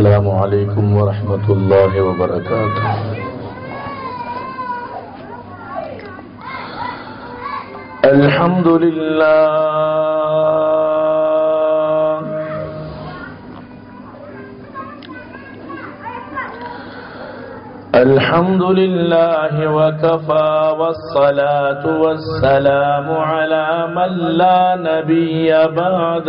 السلام عليكم ورحمة الله وبركاته. الحمد لله الحمد لله وكفى والصلاة والسلام على من لا نبي بعد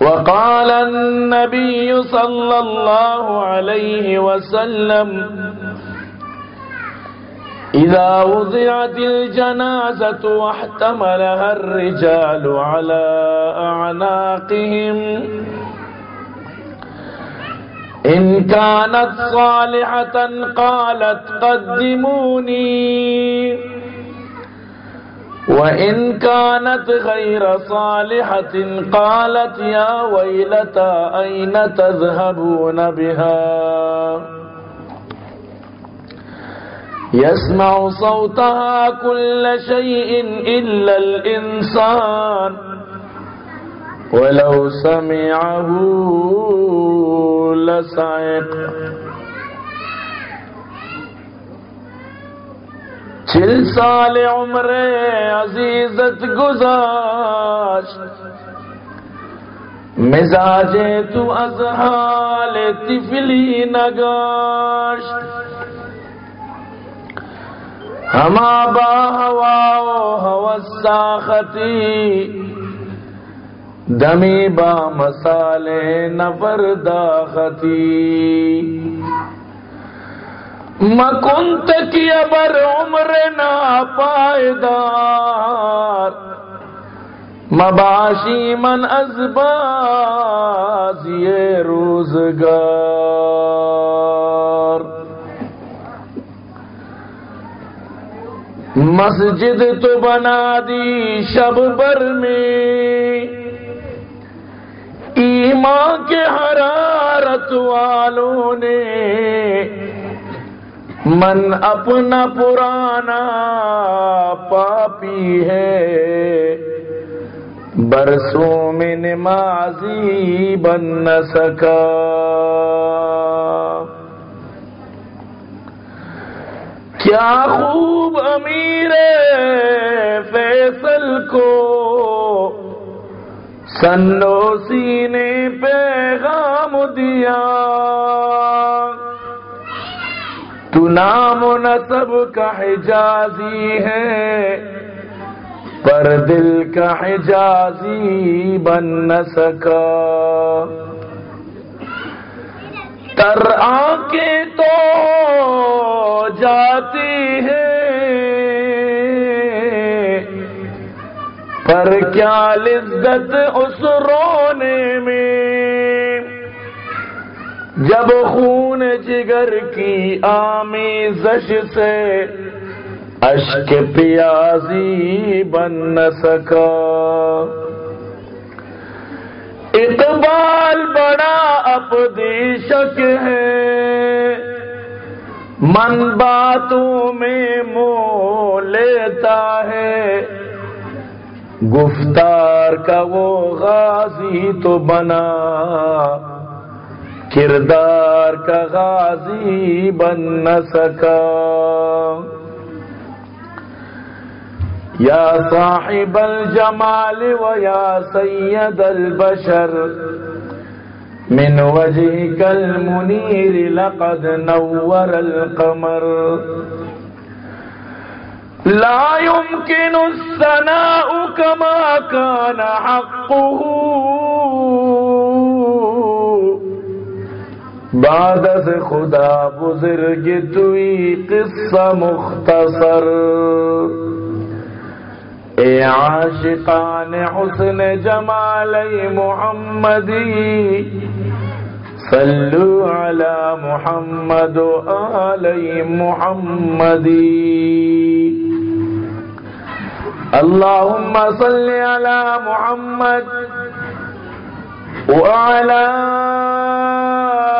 وقال النبي صلى الله عليه وسلم إذا وضعت الجنازة واحتملها الرجال على أعناقهم إن كانت صالحة قالت قدموني. وإن كانت غير صالحة قالت يا ويلتا أين تذهبون بها؟ يسمع صوتها كل شيء إلا الإنسان ولو سمعه لسعق. چل سال عمر عزیزت گزاشت۔ مزاج تو از حال طفلی نگاشت۔ ہما با ہوا ہوا ساختی۔ دمی با مسالے نفر داختی۔ مکنت کی ابر عمر نا پائیدار مباشی من ازباز یہ روزگار۔ مسجد تو بنا دی شب بر میں، ایمان کے حرارت والوں نے من اپنا پرانا پاپی ہے۔ برسوں میں نمازی بن نہ سکا۔ کیا خوب امیر فیصل کو سنوسی نے پیغام دیا۔ تو نام و نصب کا حجازی ہے، پر دل کا حجازی بن نہ سکا۔ تر آنکھیں تو جاتی ہے پر کیا لذت اس رونے میں؟ جب خون جگر کی آمیزش سے اشک پیازی بن نہ سکا۔ اقبال بڑا اپدی شک ہے۔ من باتوں میں مو لیتا ہے۔ گفتار کا وہ غازی تو بنا۔ کردار کا غازی بن نہ سکا۔ یا صاحب الجمال و یا سید البشر، من وجهك المنير لقد نور القمر۔ لا يمكن الثناء كما كان حقه بعد سے خدا بزرگ توی قصہ مختصر. اے عاشقان حسن جمال محمدی، صلو علی محمد و آل محمدی. اللهم صل على محمد وعلى آل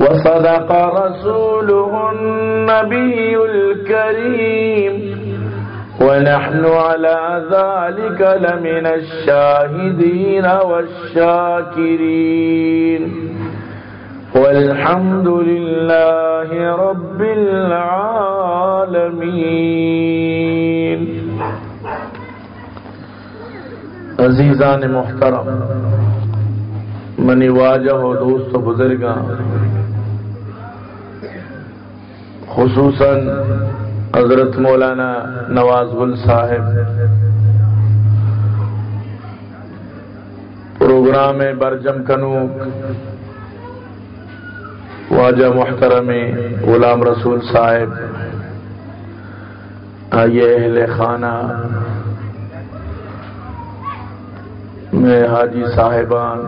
وصدق رسوله النبي الكريم. ونحن على ذلك لمن الشاهدين والشاكرين. والحمد لله رب العالمين. عزیزان محترم، منی واجہ و دوست و بزرگاں خصوصاً حضرت مولانا نواز گل صاحب۔ پروگرام برجم کنوک، واجہ محترم غلام رسول صاحب، آئیے اہل خانہ۔ میں حاجی صاحبان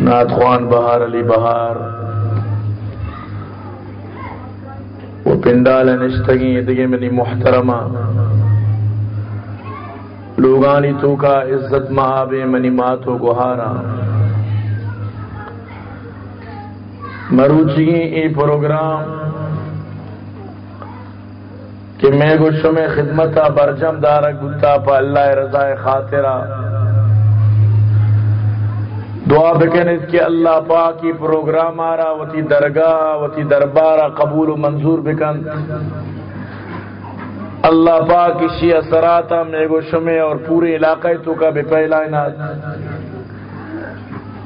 نعت خوان بہار علی بہار وہ پنڈال نشتگی منی محترمہ لوگانی تو کا عزت مہابے منی ماتو گہارا مروچی ای پروگرام کہ میں گوشو میں برجم دارا گتا پا اللہ رضا خاطرہ. دعا بکن اس کے اللہ پاکی پروگرام آرا، وتی درگاہ، وتی دربارہ قبول و منظور بکن۔ اللہ پاک اسی اثراتا میں گوشو میں اور پورے علاقے تو کا بے پہلا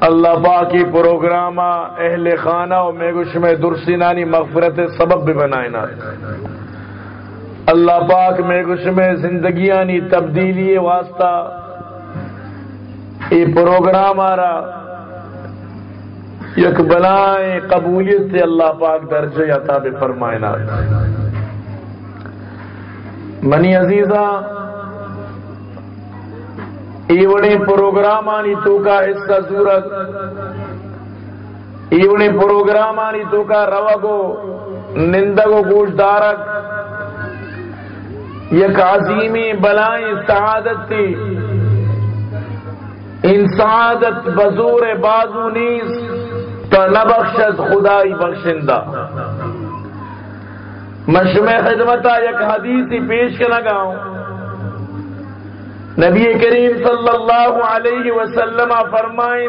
اللہ پاکی پروگرام اہل خانہ و میں گوشو میں درسی نانی مغفرت سبب بھی بنائے اللہ پاک میں کچھ میں زندگیانی تبدیلی واسطہ یہ پروگرام آ رہا یک بلائیں قبولیت سے اللہ پاک درجہ عطا بے فرمائنا منی عزیزہ ایوڑی پروگرام آنی تو کا حصہ صورت ایوڑی پروگرام آنی تو کا روگو، نندگو گوش دارک، یک عظیمی بلائیں سعادت تھی ان سعادت بزور بازو نیز تو نبخشت خدائی بخشندہ۔ مشم خدمت یک حدیث ہی پیش کرنا گاؤں نبی کریم صلی اللہ علیہ وسلم فرمائیں،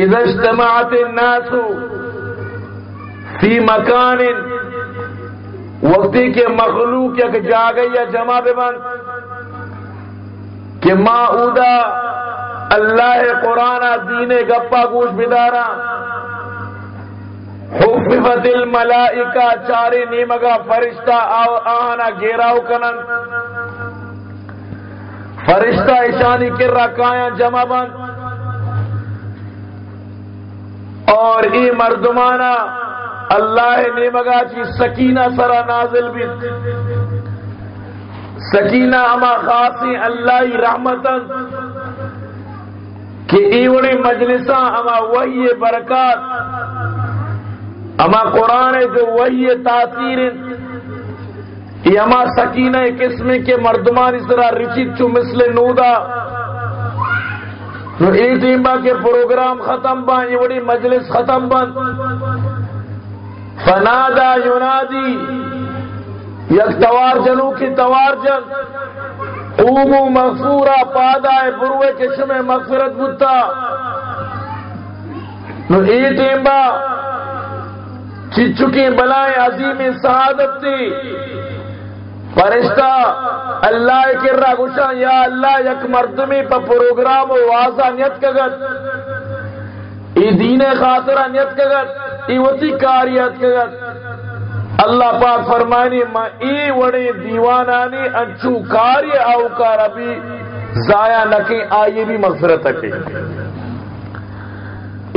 اذا اجتمعت الناس فی مکان، وقتی کے مخلوق یک جا گئی یا جمع بے بند کہ ما اودا اللہ قرآن دین گپا گوش بدارا۔ حفظت الملائکہ چاری نیمگا فرشتہ آو، آنا گیراو کنن۔ فرشتہ اشانی کر رکھایا جمع بند اور ای مردمانہ اللہ نیمگا چی سکینہ سرا نازل بھی۔ سکینہ اما خاصی اللہ رحمتن کہ ایوڑی مجلسہ اما وحی برکات، اما قرآن جو وحی تاثیر، یہ اما سکینہ قسم کے مردمان اس طرح رچت چو مثل نودا۔ نو ای ٹیمبا کے پروگرام ختم بان، یہ بڑی مجلس ختم بن فنادا یونادی یک توار جنو کی توار جن۔ قومو مغفورا پادا بروے کشم مغفرت بتا نو ای ٹیمبا چکی بلائیں عظیم سعادت تھی فرشتہ، اللہ کے گشا یا اللہ یک مردمی پا پروگرام و واضح نیت کگت۔ ای دین خاطرہ نیت کگت، ای وطی کاریت کگت۔ اللہ پاک فرمانی ما ای وڑی دیوانانی انچو کاری اوکار ابھی ضائع نکیں آئیے بھی مغفرت اکے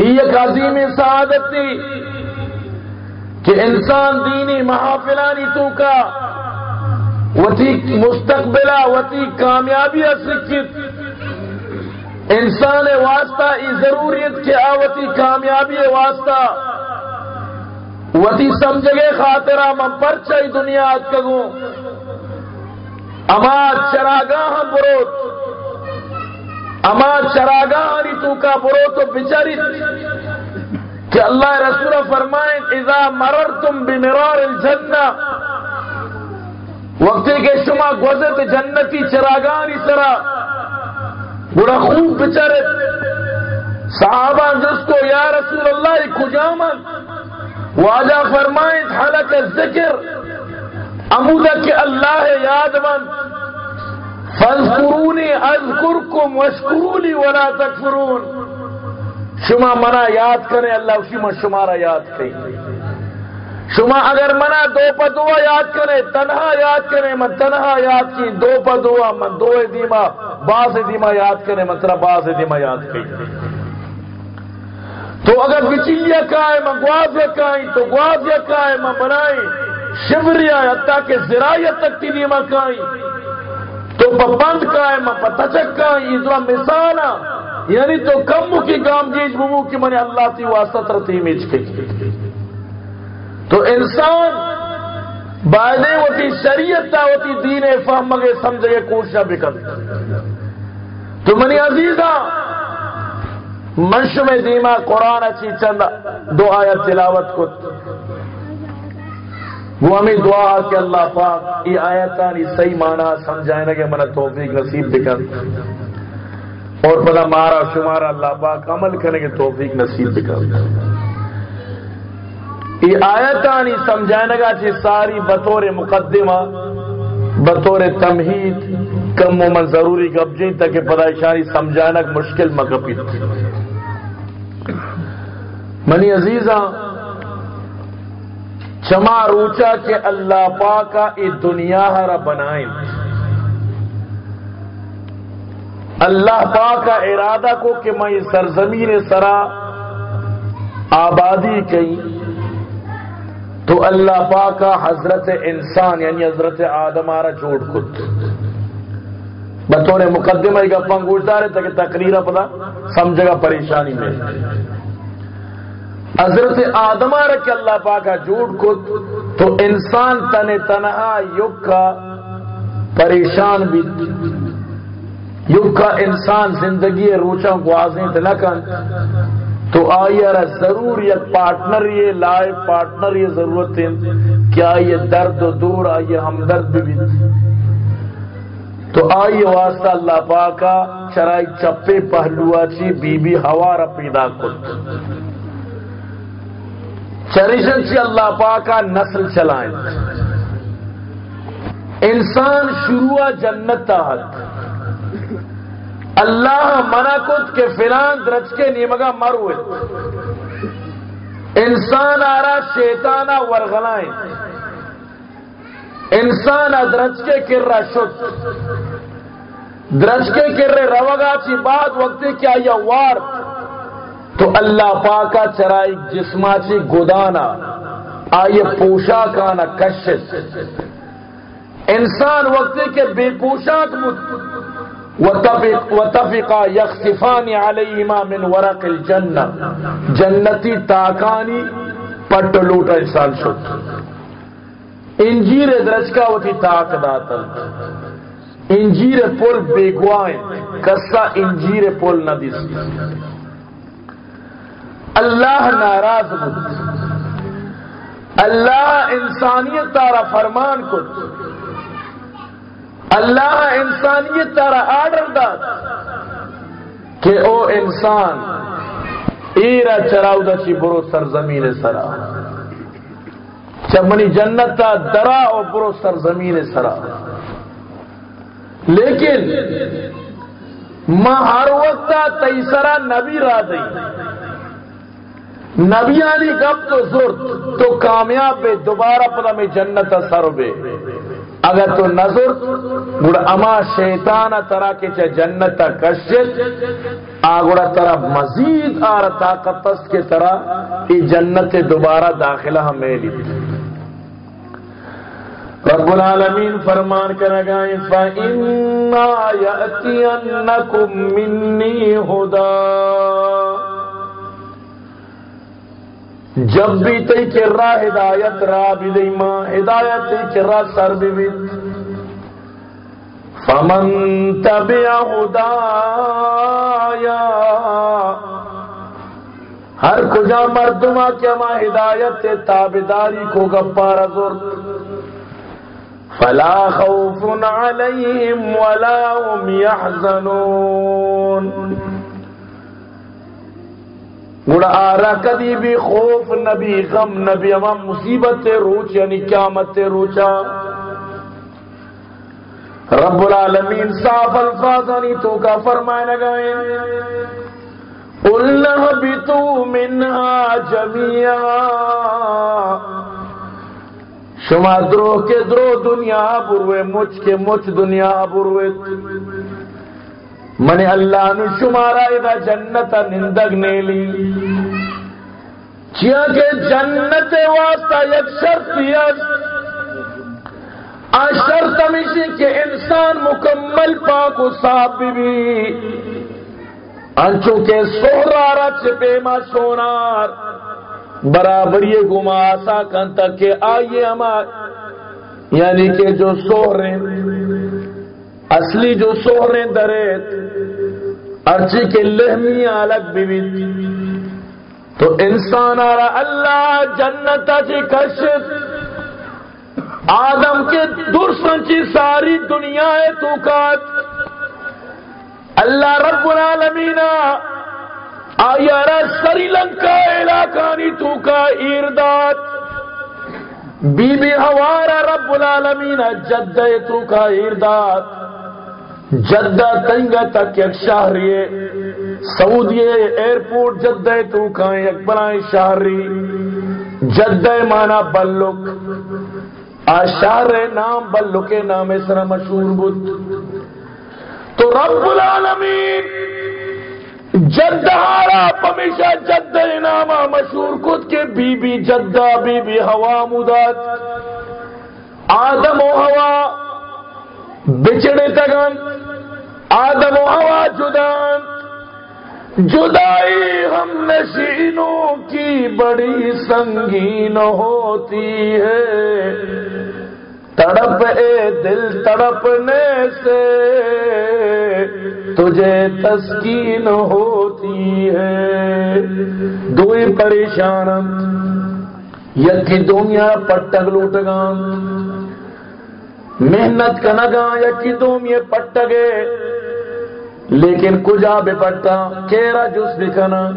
ایک عظیم سعادت تھی کہ انسان دینی محافلانی تو کا وتی مستقبلہ، وتی کامیابی سکھت انسان واسطہ ای ضروریت کے آوتی کامیابی واسطہ وتی سمجھے خاطرہ من پرچائی دنیا کگوں اما چراگاہ بروت اما چراگاہ تو کا بروت بچاری۔ کہ اللہ رسول فرمائیں، اذا مررتم بمرار الجنہ وقتی کے شما گزرت جنتی چراگانی سرا۔ بڑا خوب بچرت صحابہ جس کو یا رسول اللہ کجامن واجہ فرمائیں حلق الذکر امودہ کہ اللہ یاد من فاذکرونی اذکرکم واشکرونی ولا تکفرون۔ شما منا یاد کرے اللہ شما شمارا یاد کرے شما اگر منا دو پا دعا یاد کرے تنہا یاد کرے من تنہا یاد کی دو پا دعا من دو دیما باز دیما یاد کرے من ترہ باز دیما یاد کی تو اگر بچیلیا کائے من گوازیا کائیں تو گوازیا کائے من بنائیں شبریا حتیٰ کہ زرائیت تک تی دیما کائیں تو پا بند کائے من پا تچک کائیں یہ دعا مثالا یعنی تو کم کی گام جیج بمو کی منی اللہ تی واسطہ ترتی میچ کے تو انسان بائدے ہوتی شریعت تا ہوتی دین فہم مگے سمجھے کوششہ بکن تو منی عزیزہ منش میں دیما قرآن اچھی چند دو آیت تلاوت کو وہ ہمیں دعا کہ اللہ پاک یہ آیتانی صحیح معنی سمجھائیں گے من توفیق نصیب بکن اور بلا مارا شمارا اللہ پاک عمل کرنے کے توفیق نصیب بکر یہ آیتانی سمجھانے گا چی ساری بطور مقدمہ، بطور تمہید، کم و من ضروری گبجیں تک پدائشانی سمجھانا مشکل مگپیت. منی عزیزہ چما روچا کہ اللہ پاکا ای دنیا ہرا بنائیں۔ اللہ پاک کا ارادہ کو کہ میں سرزمین سرا آبادی کی تو اللہ پاک کا حضرت انسان یعنی حضرت آدم آرہ جوڑ کت۔ بطور مقدمہ ایک اپن گوشتا رہے تاکہ تقریر پتا سمجھے گا پریشانی میں۔ حضرت آدم آرہ اللہ پاک کا جوڑ کت، تو انسان تن تنہا یگ کا پریشان بھی یوں کا انسان زندگی روچوں روچا گوازیں دلکن تو آئیے ضرور یہ پارٹنر، یہ لائے پارٹنر، یہ ضرورت ہے کیا یہ درد و دور آئیے ہمدرد بھی۔ تو آئیے واسطہ اللہ پاکا چرائی چپے پہلوا چی، بی بی ہوا پیدا کت۔ چریشن سے اللہ پاکا نسل چلائیں۔ انسان شروع جنت تحت۔ اللہ منع کت کے فلان درج کے نیمگا ہوئے۔ انسان آ رہا شیتانا ورغلائیں۔ انسان درج کے کرا شد۔ درج کے کرے روگا چی بات وقت کیا یہ وار۔ تو اللہ پاکا چرائی جسما چی گدانا، آئیے پوشاکانا کشت انسان وقت کے بے پوشاک وتفقا یخصفان علیہما من ورق الجنہ۔ جنتی تاکانی پٹ لوٹا انسان شد۔ انجیر درجکا وتی تاک داتل انجیر پول بیگوائیں کسا انجیر پول نہ دیس اللہ ناراض بود اللہ انسانیت تارا فرمان کت اللہ انسانیت تارا آڈر دا کہ او انسان، ایرا چراؤ دا چی برو سرزمین سرا۔ چمنی جنت تا درا او برو سرزمین سرا۔ لیکن ماں ہر وقت تیسرا نبی را دی نبیانی گپ تو زرد تو کامیاب بے، دوبارہ پتا میں جنت سر بے۔ اگر تو نظر گڑ اما شیطان ترا کے چا جنت کشت آگڑا ترا مزید آر طاقت کے طرح ای جنت دوبارہ داخلہ ہمیں لی رب العالمین فرمان کر گائیں فَإِنَّا يَأْتِيَنَّكُم مِّنِّي هُدَى جب بھی تی کرا ہدایت را بھی ماں، ہدایت تی کرا سر بھی بھی۔ فمن تبع ہدایا ہر کجا مردما کیا ماں ہدایت تابداری کو گپارا زور فلا خوف علیہم ولا هم يحزنون۔ گڑا آرا کدی بھی خوف نبی غم نبی اما مصیبت روچ یعنی قیامت روچا۔ رب العالمین صاف الفاظانی تو کا فرمائے لگائیں اللہ بھی تو منہا جمیا شما درو کے درو دنیا بروے مچ کے مچ دنیا بروے من اللہ نو شمارا ادا جنت نندگ نیلی چیا کہ جنت واسطہ یک شرط یس آ شرط ہمیشہ کہ انسان مکمل پاک و صاحب بھی انچو کے سہرارا چپے ما سونار برابری گما آسا کن تک کہ آئیے ہمار یعنی کہ جو سہرے اصلی جو سہرے دریت ارچی کے لہمی الگ بھی تو انسان آ اللہ جنت جی کش۔ آدم کے درسنچی ساری دنیا ہے تو کات اللہ رب العالمین آیا را سری لنکا علاقانی تو کا ایرداد۔ بی بی ہوارا رب العالمین جد تو کا ایرداد۔ جدہ تنگا تک ایک شہری سعودی ایئرپورٹ، جدہ تو کھائیں ایک بنائیں شہری جدہ مانا بلک آشار نام بلک نام سر مشہور بود۔ تو رب العالمین، جدہ آپ ہمیشہ جدہ نام مشہور کت کے بی بی جدہ، بی بی ہوا مدد۔ آدم و ہوا بچڑے تگن آدم و ہوا جدان۔ جدائی ہم نشینوں کی بڑی سنگین ہوتی ہے۔ تڑپ اے دل تڑپنے سے تجھے تسکین ہوتی ہے۔ دوئی پریشان یکی دنیا پٹک لوٹ گا محنت کنگا یکی دوم یہ پٹگے لیکن کجا بھی پٹا کیرا جس بھی کنا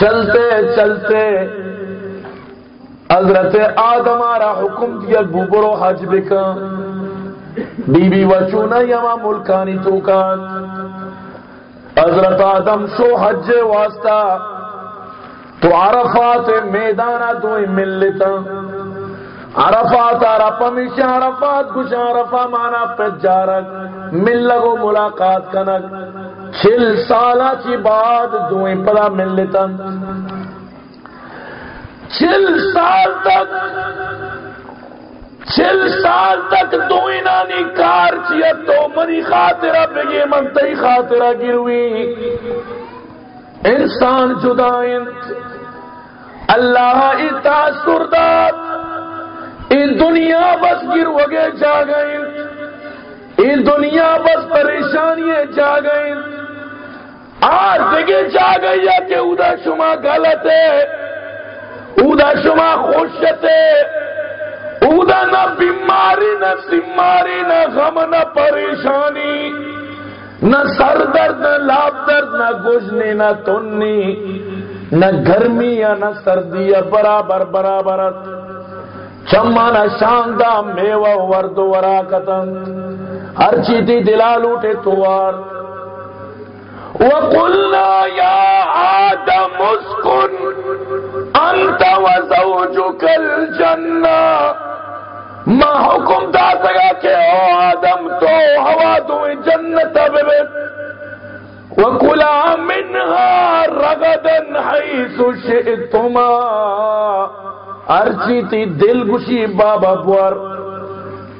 چلتے چلتے حضرت آدم آرا حکم دیا بوبرو حج بکا۔ بی بی وچونا یما ملکانی توکات حضرت آدم شو حج واسطہ، تو عرفات میدانا تو مل لیتا۔ عرفات عرفا میشا عرفات کچھ عرفا مانا پہ جارک مل لگو ملاقات کنک۔ چھل سالہ چی بعد دوئیں پدا مل لیتا چل سال تک چل سال تک دو نانی کار چیا تو منی خاطرہ بگی منتی خاطرہ گروی۔ انسان جدائن اللہ اتا سردات ان دنیا بس گروگے جا گئے۔ ان دنیا بس پریشانی جا گئے۔ آج بگے جا گئی ہے کہ ادا شما غلط ہے۔ اودا شما خوشتے اودا نہ بیماری، نہ سماری نہ غم، نہ پریشانی۔ نہ سر درد، نہ لاب درد، نہ گوشنی نہ تنی۔ نہ گرمی یا نہ سردی یا برابر برابر۔ چما نہ شاندہ میوہ ورد وراکتن۔ ہر چیتی دلا لوٹے توار۔ وقلنا يا آدم اسكن أنت وزوجك الجنة ما حکم دا سگا کہ او آدم تو ہوا دو جنت ببت وکلا منها رغدا حيث شئتما۔ ارچی تی دل گشی بابا بور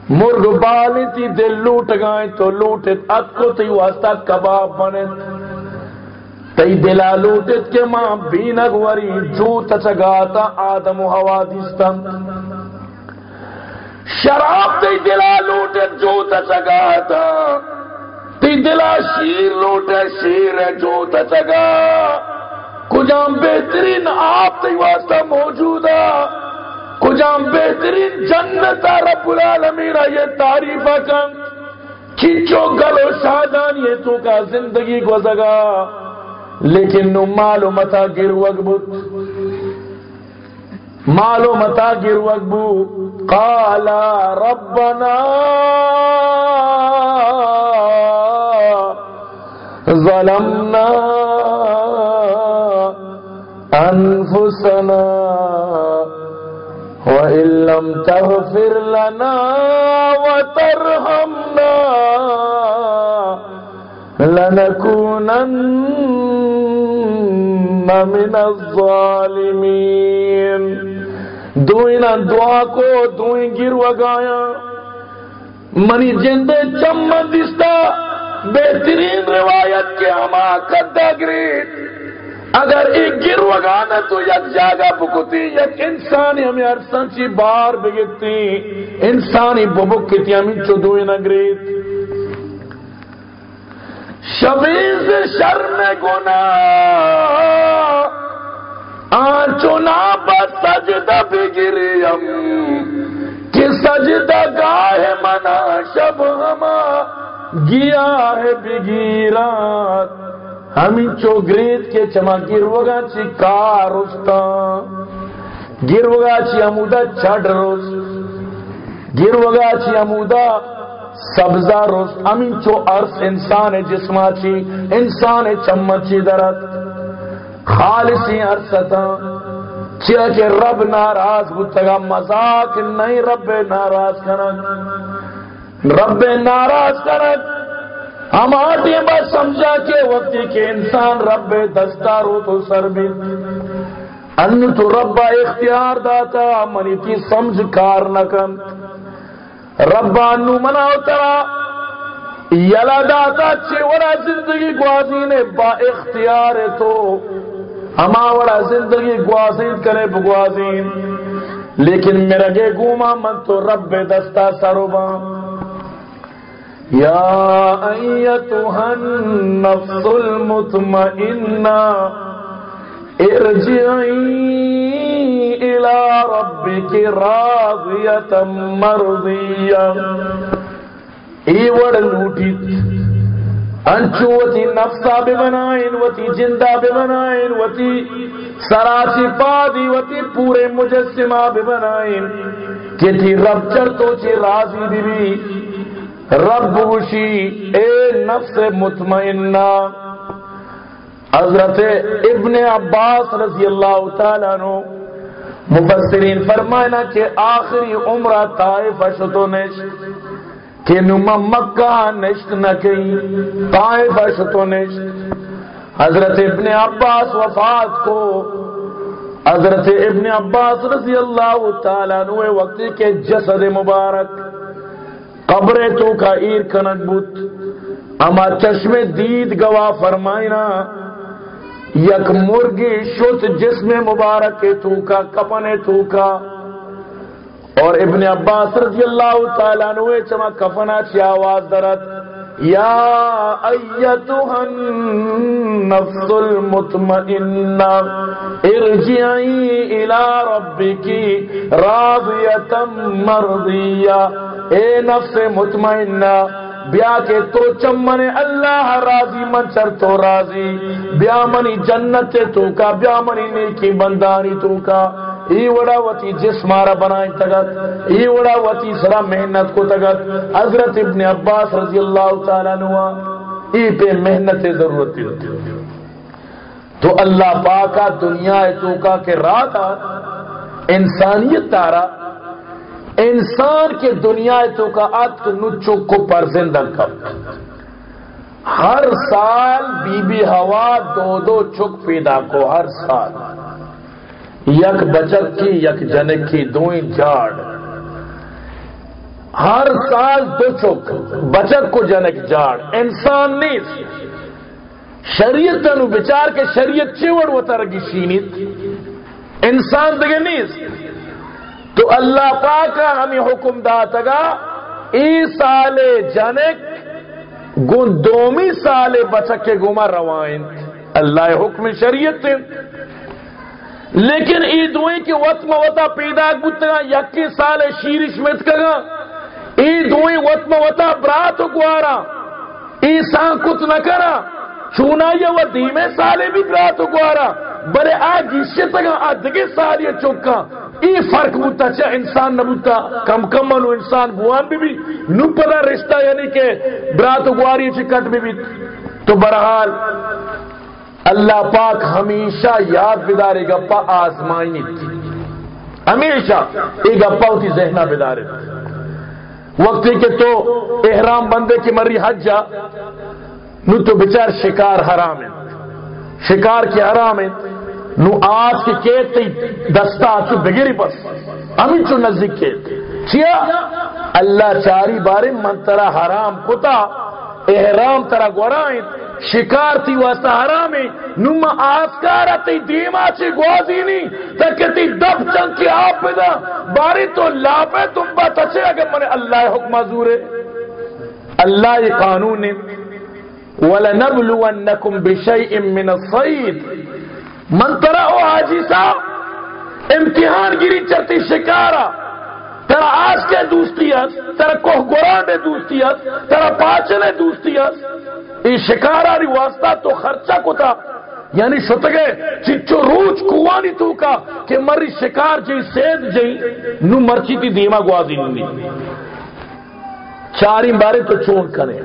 مرگ بالی تی دل لوٹ گائیں تو لوٹت، ات کو تی واسطہ کباب بنت۔ تی دلا لوٹت کے ماں بینگ وری جو تچگاتا آدم و ہوا دیستن۔ شراب تی دلا لوٹت جو تچگاتا تی دلا شیر لوٹت، شیر جو تچگا کجام بہترین آپ تی واسطہ موجودا کجام بہترین جنت رب العالمین یہ تعریف کن. کھچو گلو شادان یہ تو کا زندگی گزگا لیکن نو مالو متا گر وقبت مالو متا گر وقبو قالا ربنا. ظلمنا. انفسنا وإن لم تغفر لنا وترحمنا لنكونن من الظالمین دوئی نہ دعا کو دوئی گر وگایا منی جند چمت دستا. بہترین روایت کے ہما کدا گریٹ. اگر ایک گر وگانا تو یک جاگا بکتی، یک انسانی ہمیں ہر سنچی بار بگتی۔ انسانی ببکتی، ہمیں چو دوئی نہ شبیز شرم گنا آچونا بسجدہ بگریم۔ کہ سجدہ گاہ منا شب ہما گیا ہے بگیرات۔ ہمیں چو گریت کے چما گروگا چی کارستا گروگا چی امودا چھڑ روز گروگا چی امودا سبزہ روز امین چو عرص انسان جسما چی، انسان چمچی درد. خالصی عرصتا. چیا کہ رب ناراض بتگا مزاق نہیں رب ناراض کنک. رب ناراض کنک. ہم آٹے بس سمجھا کے وقتی کے انسان رب دستار ہو تو سر بھی۔ ان تو ربا اختیار داتا، منی کی سمجھ کار نکن ربانو منا اترا۔ یلا داتا چھے ورا زندگی گوازی نے با اختیار تو۔ ہما ورا زندگی گوازین کرے بگوازین لیکن میرا گے گوما، من تو رب دستا سروبا۔ یا ایتها النفس المطمئنہ ارجعی الى ربک راضیتا مرضیہ ای وڑ لوٹیت انچو وتی نفسا بے بنائن وتی جندہ بے بنائن وتی سراسی پادی وتی پورے مجسمہ بے بنائن کہ تھی رب چر تو چی راضی بھی بھی رب وشی، اے نفس مطمئنہ۔ حضرت ابن عباس رضی اللہ تعالیٰ نو مفسرین فرمائنا کہ آخری عمرہ طائف شتو نشت، کہ نما مکہ نشت نہ کئی طائف شتو نشت۔ حضرت ابن عباس وفات کو، حضرت ابن عباس رضی اللہ تعالیٰ نوے وقت کے جسد مبارک۔ قبر تو کا ایر کنک بوت۔ اما چشم دید گواہ فرمائنا، یک مرگی شت جسم مبارک تو کا کپن تو کا۔ اور ابن عباس رضی اللہ تعالیٰ نوے چما کفنا چی آواز درد۔ یا ایتها النفس المطمئنہ، ارجعی الى ربکی راضیتا مرضیہ۔ اے نفس مطمئنہ، بیا کے تو چمن اللہ راضی، من چر تو راضی۔ بیا منی جنت تو کا، بیا منی نیکی بندانی تو کا۔ ای وڑا وتی جسمارا بنائیں تگت، ای وڑا وتی سرا محنت کو تگت۔ حضرت ابن عباس رضی اللہ تعالیٰ نوا ای پہ محنت ضرورت تو اللہ پاکا دنیا تو کا کہ رات انسانیت تارا انسان کے دنیا تو کا ات نچو کو پر زندہ کب ہر سال بی بی ہوا دو دو چک پیدا کو ہر سال۔ یک بچت کی، یک جنک کی دوئی جاڑ ہر سال دو چک، بچت کو جنک جاڑ انسان نہیں شریعت بچار کے شریعت چیوڑ و ترگی شینیت۔ انسان دگے نہیں تو اللہ پاکا ہمیں حکم داتا گا ای سال جنک گن دومی سال بچک کے گما روائن۔ اللہ حکم شریعت لیکن ای دوئی کی وطم وطا پیدا گتگا یکی سال شیرش مت کگا ای دوئی وطم وطا برات گوارا۔ ای سان کت نکرا چونا یا و دیمے سالے بھی برات گوارا۔ بلے آج اسے تگا آدھگے سال یہ چکا۔ ای فرق بوتا چاہ انسان نبوتا کم کم منو انسان بوان بھی بھی۔ نو پدا رشتہ یعنی کہ برات گواری چکت بھی بھی۔ تو برحال اللہ پاک ہمیشہ یاد بدارے گپا آزمائنی تھی ہمیشہ ایک گپا ہوتی ذہنہ بدارے۔ وقتی کہ تو احرام بندے کی مری حج جا، نو تو بچار شکار حرام ہے۔ شکار کی حرام ہے۔ نو آج کی کیت تی دستا چو بگیری بس۔ ہمیں چو نزدیک کیت۔ چیا اللہ چاری بارے من ترا حرام کتا، احرام ترا گورائیں شکار تھی واسطہ حرام ہے نما آسکارا تی دیما چی گوازی نہیں تاکہ تی دب چنگ کی آپ پیدا۔ باری تو لاپے تم با تچے اگر منے اللہ حکم حضور ہے۔ اللہ یہ قانون ہے۔ وَلَنَبْلُوَنَّكُمْ بِشَيْءٍ مِّنَ الصَّيْدِ۔ من ترہ او حاجی صاحب امتحان گیری چرتی شکارا ترا آج کے دوستی ہے ترا کوہ گوران دے دوستی ہے ترا پاچنے دوستی ہے ای شکارا ری واسطہ تو خرچہ کو تھا یعنی شتگے، چچو روچ کوانی تو کا، کہ مری شکار جی سید جی نو مرچی تی دیما گوازی نہیں چاری بارے تو چون کنے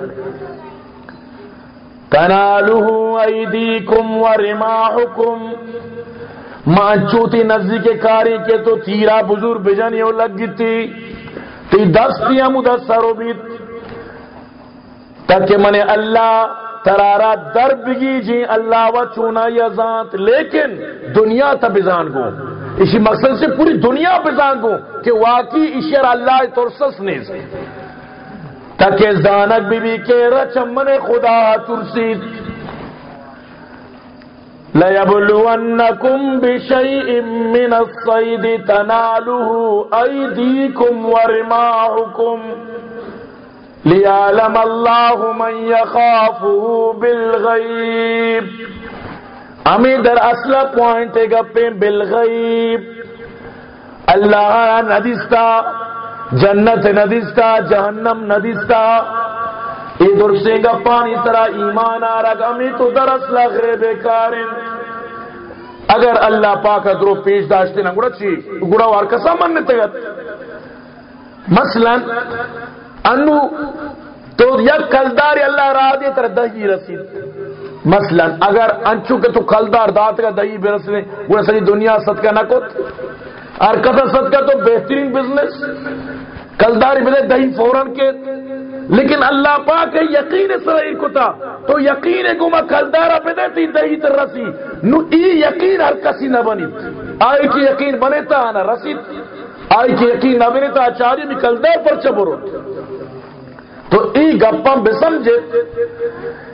تنالوہ ایدیکم و رماحکم مانچوتی نزدی کے کاری کے تو تیرا بزرگ بجنی ہو لگ گی تھی تی دستیاں مدسرو بیت تاکہ من اللہ ترارا در بگی جی اللہ و چونا یا ذات لیکن دنیا تا بزان گو اسی مقصد سے پوری دنیا بزان گو کہ واقعی اشیر اللہ ترسس نیز تاکہ زانک بی بی کے رچ من خدا ترسید لَيَبْلُوَنَّكُمْ بِشَيْءٍ مِّنَ الصَّيْدِ تَنَالُهُ أَيْدِيكُمْ وَرِمَاحُكُمْ لِيَعْلَمَ اللَّهُ مَنْ يَخَافُهُ بِالْغَيْبِ ہمیں در اصل پوائنٹ گپیں بالغیب. اللہ ندیستا جنت ندیستا جہنم ندیستا یہ درسے گا پانی طرح ایمان آ رہا ہمیں تو در اصل غیب کارن اگر اللہ پاک ادرو پیش داشتے نا گڑا چی، گڑا وار کسا من تگت مثلا، انو تو یک کلدار اللہ را دے تر دہی رسید۔ مثلا، اگر انچو کہ تو کلدار دات کا دہی برسنے گڑا سری دنیا صدقہ نہ کت؟ اور کتا صدقہ تو بہترین بزنس کلداری بدے دہی فوراں کے. لیکن اللہ پاک یقین سرائی کتا. تو یقین گما کلدارا بدے تی، دہی تر رسی. نو، ای یقین ہر کسی نہ بنی. آئی کی یقین بنے تا، نہ رسید آئی کی یقین نہ بنے تا چاری بھی کلدار پر چبرو تو ای گپا بسمجھے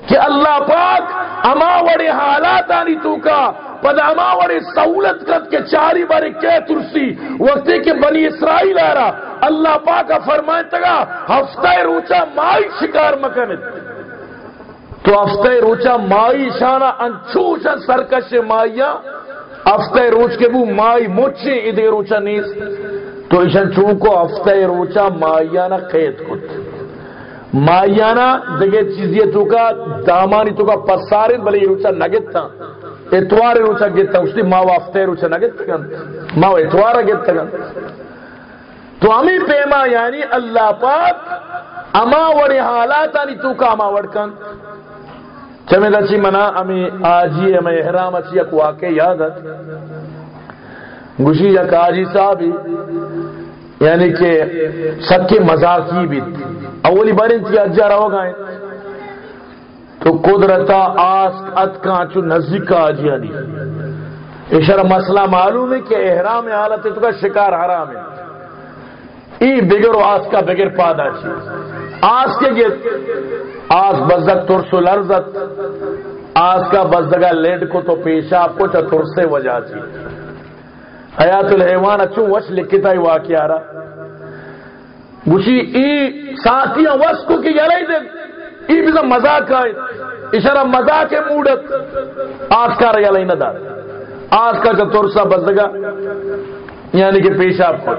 کہ اللہ پاک اما وڑے حالات آنی تو کا پد اما وڑے سہولت کت کے چاری بارے کیا ترسی وقتی کہ بنی اسرائیل آ رہا اللہ پاک فرمائے تگا، ہفتہ روچا مائی شکار مکنت تو ہفتہ روچا مائی شانہ انچوچا سرکش مائیا ہفتہ روچ کے بو مائی مچے ادھے روچا نیس تو ایشان چونکو ہفتہ روچا مائیا نا قید کت۔ مائیانا دگے چیزی تو کا دامانی تو کا پسارن بلے یہ روچا نگت تھا اتوار روچا گت تھا اس نے ماں وافتے روچا نگت تھا ماں اتوارا گت تھا تو ہمیں پیما یعنی اللہ پاک اما وڑی حالاتانی تو کا اما وڑکن چمیں دچی منا ہمیں آجی ہمیں احرام اچھی ایک واقع یاد ہے گوشی یک آجی صاحبی یعنی کہ سب کے مزاقی بھی اولی بار انتی اجا رہو گائیں تو قدرتا آسک اتکا چو نزدیک کا آجیانی اشارہ مسئلہ معلوم ہے کہ احرام حالت ہے تو کا شکار حرام ہے۔ ای بگر و آس کا بگر پادا چی۔ آس کے گئے آس بزدک ترس و لرزت۔ آس کا بزدگا لیڈ کو تو پیشاب کو چا ترسے وجہ چی۔ حیات الحیوان اچھو وش لکھتا ہی واقعہ رہا گوشی ای ساتھیاں وش کو کی یلائی دے۔ ای بیزا مزاق آئے اشارہ مزاق موڑت آس کا رہا یلائی ندار آس کا چا ترسا بزدگا یعنی کہ پیشاب کو۔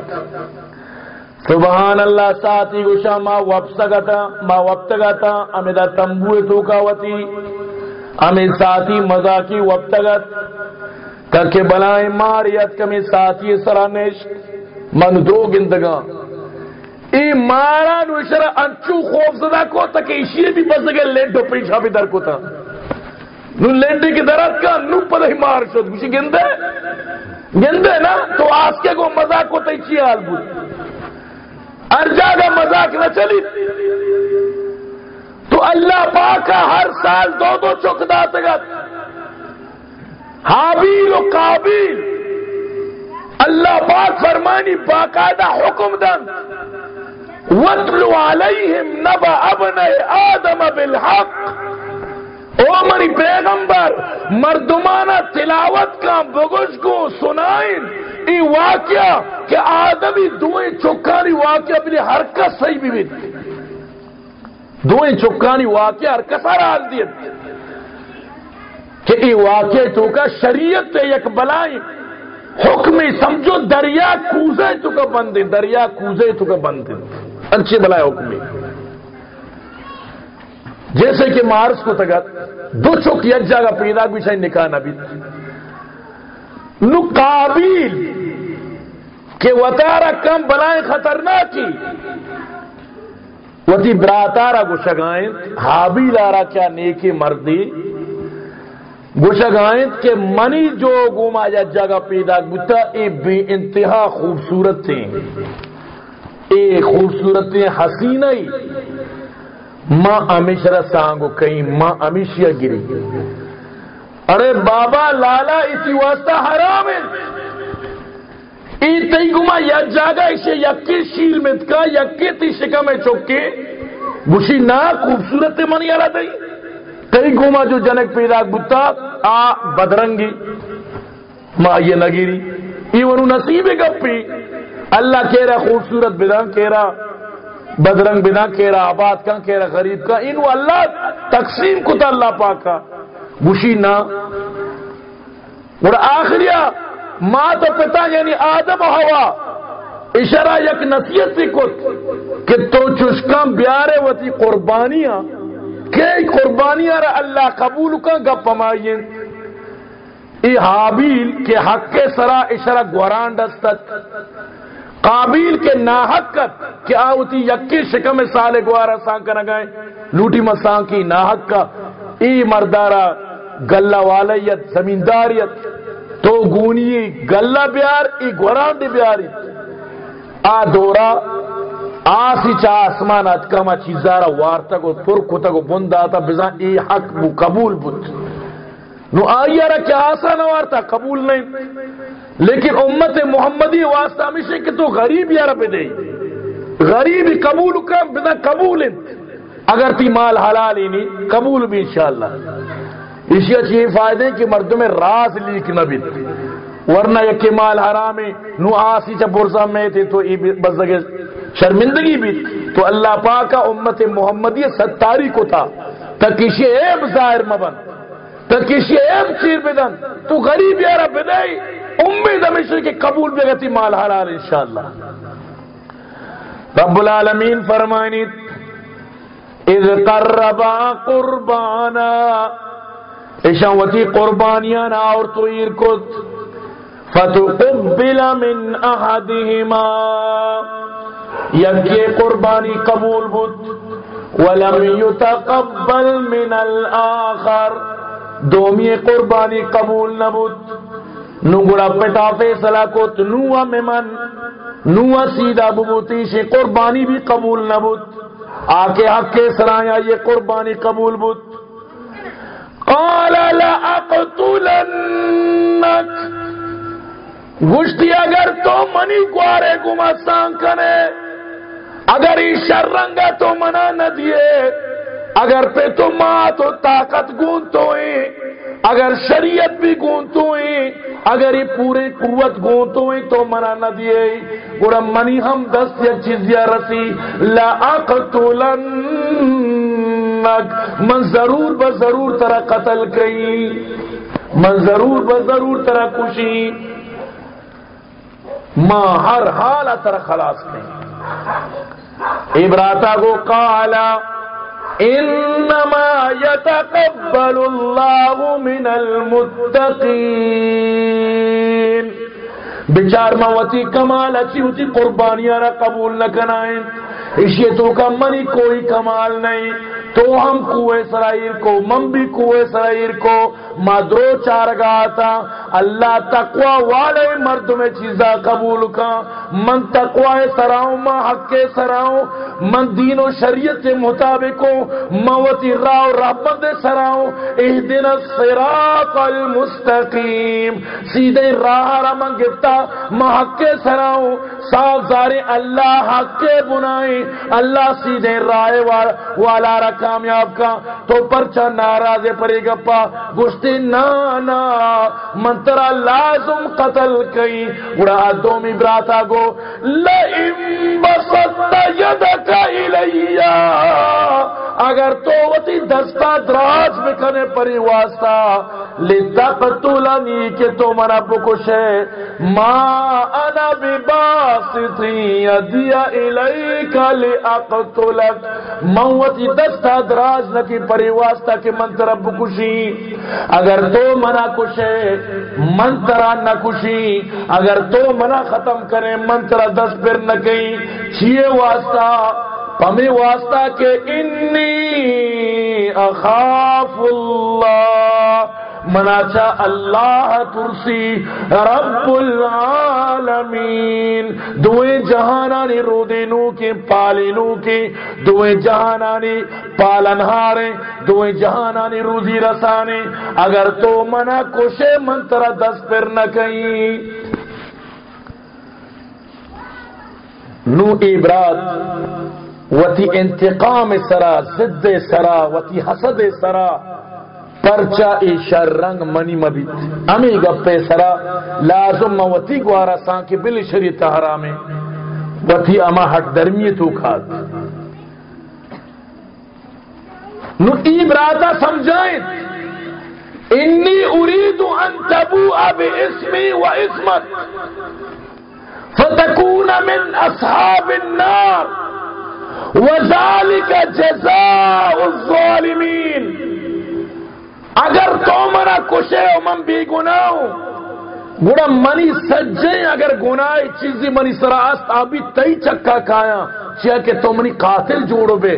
سبحان اللہ ساتھی گوشا ما وپسگتا ما وپتگتا امیدہ تنبوی توکاوتی امید ساتھی مزاقی وپتگت کہ بلائیں ماریت کمی ساتھی سرانش من دو گندگا ای مارا نوشر انچو خوف زدہ کو تک ایشی بھی بس گئے لینڈو پیشا بھی در کو تا نو لینڈے کی درد کا نو پدہ ہی مار شد۔ گوشی گندے؟ گندے نا؟ تو آس کے کو مزاق کو تیچی حال بود۔ ہر جگہ مزاق نہ چلی۔ تو اللہ پاک ہر سال دو دو چک داتگت حابیل و قابیل۔ اللہ پاک فرمانی باقاعدہ حکم دن۔ وَاتْلُ عَلَيْهِمْ نَبَ ابْنَ آدَمَ بِالْحَقِّ۔ او منی پیغمبر، مردمانہ تلاوت کا بگش کو سنائیں۔ ای واقعہ کہ آدمی دوئیں چکانی واقعہ اپنی حرکت صحیح بھی بھی دوئیں چکانی واقعہ حرکت سارا حال دیت۔ کہ ای واقعہ تو کا شریعت تے یک بلائیں۔ حکمی سمجھو، دریا کوزے تو کا بندے، دریا کوزے تو کا بندے۔ انچے بلائے حکمی جیسے کہ مارس کو تگت دو چک یک جگہ پیدا بھی چاہیے نکاح نبی۔ نو قابیل کہ وطارا کم بلائیں خطرناکی۔ وتی براتارا گشگائیں حابیل آرا کیا نیکی مردی۔ گشگائیں کہ منی جو گوما یا جگہ پیدا گتا اے بے انتہا خوبصورت تھے۔ اے خوبصورت تھے حسینہ ماں امیشرا سانگو کہیں، ماں امیشیا گری۔ ارے بابا لالا، اسی واسطہ حرام ہے۔ ای تی گما یا جاگا اسے یکی شیل مت کا یکی تی شکا میں چوکے۔ گوشی نا خوبصورت منی آلا دی کئی گوما جو جنک پیدا بتا آ بدرنگی۔ ما یہ نگیری۔ ای ونو نصیب گپی۔ اللہ کہہ رہا خوبصورت بدن کہہ رہا، بدرنگ بنا کہہ رہا، آباد کا کہہ رہا، غریب کا انو اللہ تقسیم کتا اللہ پاکا بشی نا اور آخریا ماں تو پتا یعنی آدم ہوا اشارہ یک نصیحت سی کت کہ تو چشکم بیارے وتی قربانیاں۔ کہ قربانیاں را اللہ قبول کا گپ مائیں ای حابیل کے حق کے سرا اشارہ گوران دستت قابیل کے ناحقت کہ آوتی یکی شکم سال گوارا سان کا نگائیں لوٹی مسان کی ناحق کا ای مردارا، گلہ والیت، زمینداریت۔ تو گونی گلہ بیار، ای گوران دی بیاری۔ آ دورا آسی چاہ آسمان اتکاما چیزارا وارتا کو پر کتا کو بنداتا بزان ای حق بو قبول بود نو آئیے رہا کیا آسان وارتا قبول نہیں۔ لیکن امت محمدی واسطہ ہمیشہ کہ تو غریب یارا پہ دے۔ غریب قبول کم بنا قبول۔ اگر تی مال حلال ہی نہیں، قبول بھی انشاءاللہ۔ اسی اچھی فائدے کہ مردوں میں راز لیک نہ بیت ورنہ یک مال حرام نو آسی چا برسا میں تھے تو بس شرمندگی بھی۔ تو اللہ پاک کا امت محمدی ستاری کو تھا تکیشی عیب ظاہر مبن تکیشی عیب چیر بدن تو غریب یارا بدائی امید ہمیشہ کہ قبول بگتی مال حلال انشاءاللہ۔ رب العالمین فرمائنی، اذ قربا قربانا اشاوتی قربانیانا اور تو ایرکت فتقبل من احدهما یکی قربانی قبول بود، ولم يتقبل من الاخر۔ دومی قربانی قبول نبود۔ نو گڑا پٹا فیصلہ کو نو ممن نو سیدھا ببوتی سے قربانی بھی قبول نبود۔ آکے حق کے سرایا یہ قربانی قبول بود۔ قال لأقتلنك گشتی اگر تو منی گوارے گما سان کنے اگر ای شرنگا تو منا نہ دیے اگر پہ تو ماں تو طاقت گون تو اگر شریعت بھی گون تو اگر یہ پورے قوت گون تو تو منا نہ دیے گوڑا منی ہم دس یا چیز یا رسی، لا اقتلنک من ضرور بضرور ترا قتل کئی۔ من ضرور بضرور ترا کشی۔ ماں ہر حال تر خلاص نہیں ابراتا کو کالا انما يتقبل الله من المتقين. بچار موتی کمال، اچھی ہوتی قربانیاں قبول نہ کنائیں اسی تو کا منی کوئی کمال نہیں۔ تو ہم کوئے سرائر کو، من بھی کوئے سرائر کو مدرو چار گاتا اللہ تقوی والے مرد میں چیزا قبول کا من تقوی سراؤں ما حق کے سراؤں، من دین و شریعت کے مطابق موتی راو رحمت سراؤں۔ اہ دن الصراط المستقیم۔ سیدھے راہ رمن گفتا ما حق کے سراؤں۔ صاف زارے اللہ حق کے بنائیں۔ اللہ سیدھے رائے والا رکھا۔ کامیاب کا، تو پرچا ناراض پرے گپا۔ گشتی نانا منترا لازم قتل کئی گڑا دومی براتا گو لئیم بسط یدک الیا اگر تو وتی دستا دراز بکنے پری واسطہ۔ لتقتلنی کہ تو منا بکشے ما انا بباسطی یدیا الیک لأقتلک۔ موتی دستا دراز نکی پری واسطہ کہ من ترا بکشی۔ اگر تو منا کشے، من ترا نہ کشی۔ اگر تو منا ختم کرے، من ترا دس پھر نہ کہیں چھیے واسطہ، پمی واسطہ کہ انی اخاف اللہ۔ مناچا اللہ ترسی رب العالمین دوئے جہانانی رودینو کے پالینو کے۔ دوئے جہانانی پالنہارے، دوئے جہانانی روزی رسانے۔ اگر تو منا کشے منترہ دس پر نہ کہیں نو عبرات، وتی انتقام سرا، ضد سرا، وتی حسد سرا۔ پرچا ای رنگ منی مبیت امی گپے سرا لازم موتی گوارا سان کے بل شریعت حرامے وتی اما حق درمی تو کھاد. نو ای براتا سمجھائیں. انی اريد ان تبوء باسمي واسمك فتكون من اصحاب النار. وذلك جزاء الظالمين اگر تو منا کشے ہو، من بھی گناہ گڑا منی سجے، اگر گناہ چیزی منی سراست آبی تئی چکا کھایا۔ چیا کہ تو منی قاتل جوڑو بے۔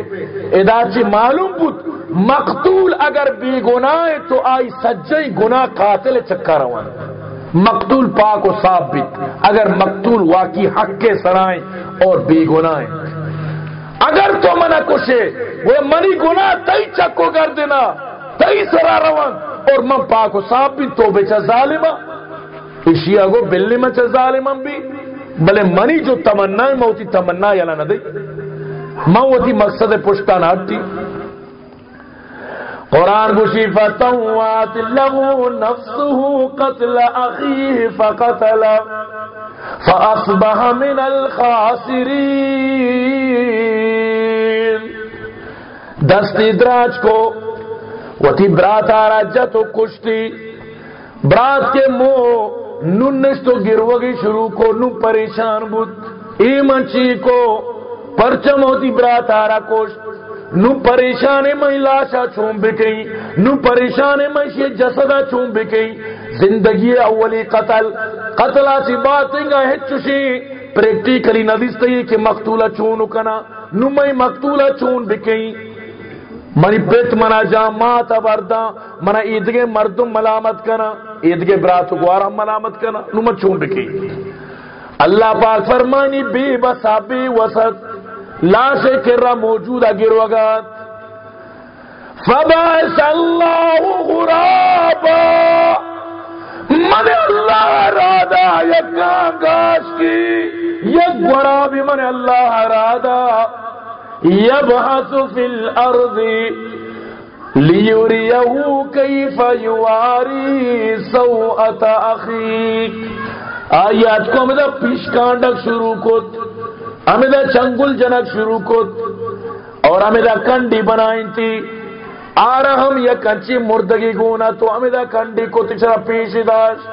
ادا چی معلوم بود، مقتول اگر بی گناہ تو آئی سجے گناہ قاتل چکا روان۔ مقتول پاک و صاف بیت اگر مقتول واقعی حق کے سرائیں اور بی گناہ اگر تو منع کشے، وہ منی گناہ تئی چکو کر دینا۔ تئی سرا روان۔ اور من پاک و صاف بھی تو بے ظالمہ اشیا گو بلی میں چا ظالمہ بھی۔ بلے منی جو تمنا ہے موتی تمنا یا نہ دے موتی مقصد پشتان ہٹی قرآن گوشی، فتوات له نفسه قتل اخیه فقتل فاصبح من الخاسرین دست ادراج کو وتی برات آراجہ تو کشتی۔ برات کے منہ ننش تو گروگی شروع کو، نو پریشان بود۔ ایمنچی کو، پرچم ہوتی برات آرا کوشت نو پریشان میں لاشا چون بکئی نو پریشان میں یہ جسدہ چون بکئی زندگی اولی قتل۔ قتلہ سی باتیں گا ہچوشی پریکٹیکلی ندیستی کہ مقتولہ چونو کنا۔ نو میں مقتولہ چون بکئی منی پیت منا جا ماتا بردا منا عیدگے مردم ملامت کنا، عیدگے براتو گوارا ملامت کنا، نو میں چون بکئی اللہ پاک فرمانی، بی بسا بی وسط، لاش کرا موجود گروگات فبعث اللہ غرابا، من اللہ رادا یکا گاش کی۔ یک غرابی من اللہ رادا یبحث فی الارض لیوریہو کیف یواری سوءت اخیق آیات کو مدہ پیشکانڈک شروع کت امیدہ چنگل جنک شروع کت، اور امیدہ کنڈی بنائیں تھی آرہم یا کنچی مردگی گونا تو امیدہ کنڈی کو تچرا پیشی داش۔